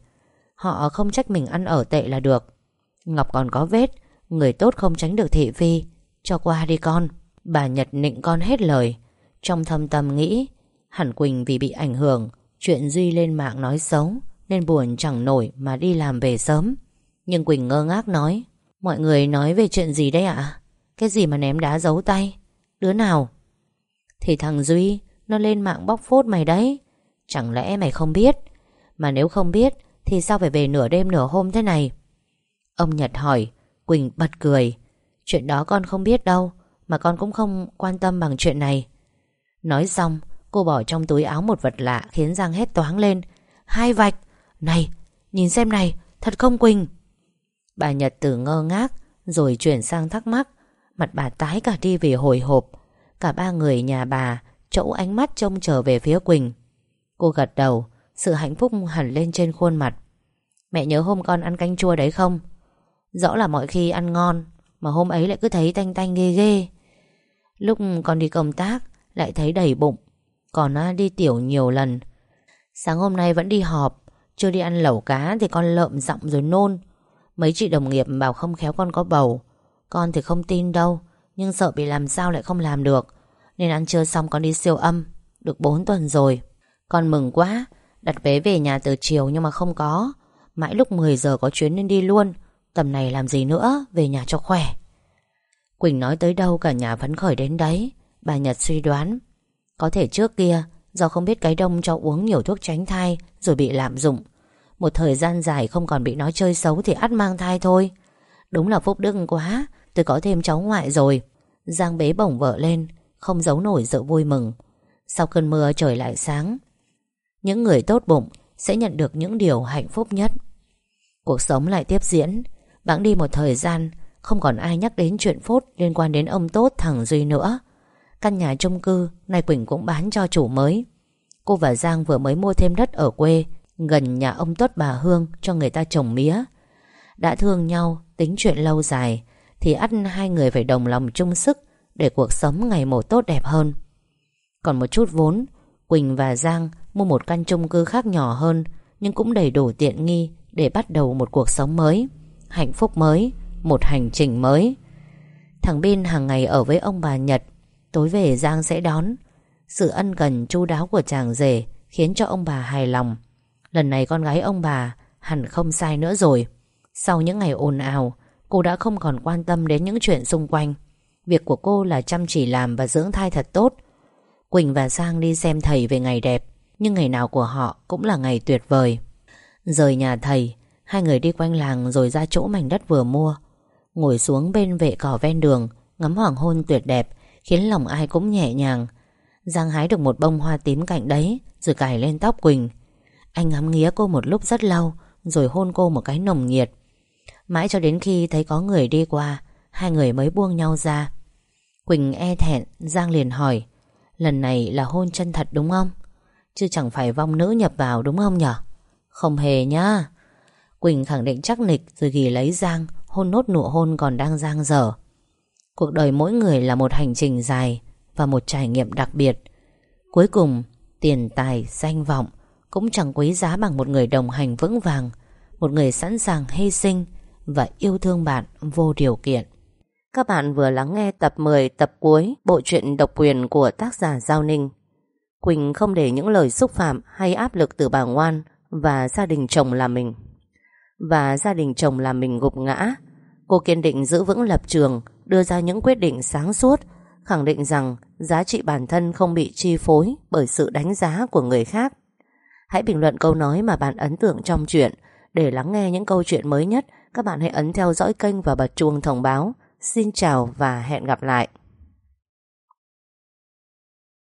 Họ không trách mình ăn ở tệ là được. Ngọc còn có vết, Người tốt không tránh được thị phi. Cho qua đi con. Bà Nhật nịnh con hết lời. Trong thâm tâm nghĩ, Hẳn Quỳnh vì bị ảnh hưởng, Chuyện Duy lên mạng nói xấu, Nên buồn chẳng nổi mà đi làm về sớm. Nhưng Quỳnh ngơ ngác nói Mọi người nói về chuyện gì đấy ạ? Cái gì mà ném đá giấu tay? Đứa nào? Thì thằng Duy, Nó lên mạng bóc phốt mày đấy. Chẳng lẽ mày không biết? Mà nếu không biết, Thì sao phải về nửa đêm nửa hôm thế này? Ông Nhật hỏi, Quỳnh bật cười. Chuyện đó con không biết đâu, Mà con cũng không quan tâm bằng chuyện này. Nói xong, Cô bỏ trong túi áo một vật lạ Khiến Giang hét toáng lên. Hai vạch! Này, nhìn xem này, Thật không Quỳnh? Bà Nhật từ ngơ ngác, Rồi chuyển sang thắc mắc. Mặt bà tái cả đi vì hồi hộp. Cả ba người nhà bà Chỗ ánh mắt trông trở về phía Quỳnh. Cô gật đầu, Sự hạnh phúc hẳn lên trên khuôn mặt. Mẹ nhớ hôm con ăn canh chua đấy không? Rõ là mọi khi ăn ngon, Mà hôm ấy lại cứ thấy tanh tanh ghê ghê. Lúc con đi công tác, Lại thấy đầy bụng. Còn à, đi tiểu nhiều lần. Sáng hôm nay vẫn đi họp, Chưa đi ăn lẩu cá thì con lợm giọng rồi nôn. Mấy chị đồng nghiệp bảo không khéo con có bầu. Con thì không tin đâu, Nhưng sợ bị làm sao lại không làm được. Nên ăn trưa xong con đi siêu âm, Được 4 tuần rồi. Con mừng quá, Đặt vé về nhà từ chiều nhưng mà không có. Mãi lúc 10 giờ có chuyến nên đi luôn, Tầm này làm gì nữa, Về nhà cho khỏe. Quỳnh nói tới đâu cả nhà phấn khởi đến đấy, Bà Nhật suy đoán. Có thể trước kia, Do không biết cái đông cho uống nhiều thuốc tránh thai, Rồi bị lạm dụng. Một thời gian dài không còn bị nói chơi xấu Thì ắt mang thai thôi. Đúng là phúc đức quá, Tôi có thêm cháu ngoại rồi. Giang bế bổng vợ lên, Không giấu nổi sự vui mừng. Sau cơn mưa trời lại sáng, Những người tốt bụng Sẽ nhận được những điều hạnh phúc nhất. Cuộc sống lại tiếp diễn, Bẵng đi một thời gian, Không còn ai nhắc đến chuyện phốt liên quan đến ông Tốt thằng Duy nữa. Căn nhà chung cư Nay Quỳnh cũng bán cho chủ mới. Cô và Giang vừa mới mua thêm đất ở quê Gần nhà ông Tuất bà Hương Cho người ta trồng mía. Đã thương nhau, tính chuyện lâu dài, Thì ắt hai người phải đồng lòng chung sức Để cuộc sống ngày một tốt đẹp hơn. Còn một chút vốn, Quỳnh và Giang mua một căn chung cư khác nhỏ hơn, Nhưng cũng đầy đủ tiện nghi Để bắt đầu một cuộc sống mới, Hạnh phúc mới, Một hành trình mới. Thằng Bin hàng ngày ở với ông bà Nhật, Tối về Giang sẽ đón. Sự ân cần chu đáo của chàng rể Khiến cho ông bà hài lòng. Lần này con gái ông bà Hẳn không sai nữa rồi. Sau những ngày ồn ào, Cô đã không còn quan tâm đến những chuyện xung quanh. Việc của cô là chăm chỉ làm và dưỡng thai thật tốt. Quỳnh và Giang đi xem thầy về ngày đẹp, Nhưng ngày nào của họ cũng là ngày tuyệt vời. Rời nhà thầy, Hai người đi quanh làng rồi ra chỗ mảnh đất vừa mua. Ngồi xuống bên vệ cỏ ven đường, Ngắm hoàng hôn tuyệt đẹp, Khiến lòng ai cũng nhẹ nhàng. Giang hái được một bông hoa tím cạnh đấy, Rồi cài lên tóc Quỳnh. Anh ngắm nghía cô một lúc rất lâu Rồi hôn cô một cái nồng nhiệt. Mãi cho đến khi thấy có người đi qua Hai người mới buông nhau ra. Quỳnh e thẹn Giang liền hỏi Lần này là hôn chân thật đúng không? Chứ chẳng phải vong nữ nhập vào đúng không nhở? Không hề nhá. Quỳnh khẳng định chắc nịch Rồi ghi lấy Giang Hôn nốt nụ hôn còn đang giang dở. Cuộc đời mỗi người là một hành trình dài Và một trải nghiệm đặc biệt. Cuối cùng Tiền tài, danh vọng cũng chẳng quý giá bằng một người đồng hành vững vàng Một người sẵn sàng hy sinh Và yêu thương bạn vô điều kiện. Các bạn vừa lắng nghe tập 10 tập cuối Bộ truyện độc quyền của tác giả Giao Ninh. Quỳnh không để những lời xúc phạm Hay áp lực từ bà Ngoan Và gia đình chồng là mình. Và gia đình chồng là mình gục ngã Cô kiên định giữ vững lập trường đưa ra những quyết định sáng suốt, khẳng định rằng giá trị bản thân không bị chi phối bởi sự đánh giá của người khác. Hãy bình luận câu nói mà bạn ấn tượng trong chuyện. Để lắng nghe những câu chuyện mới nhất, các bạn hãy ấn theo dõi kênh và bật chuông thông báo. Xin chào và hẹn gặp lại.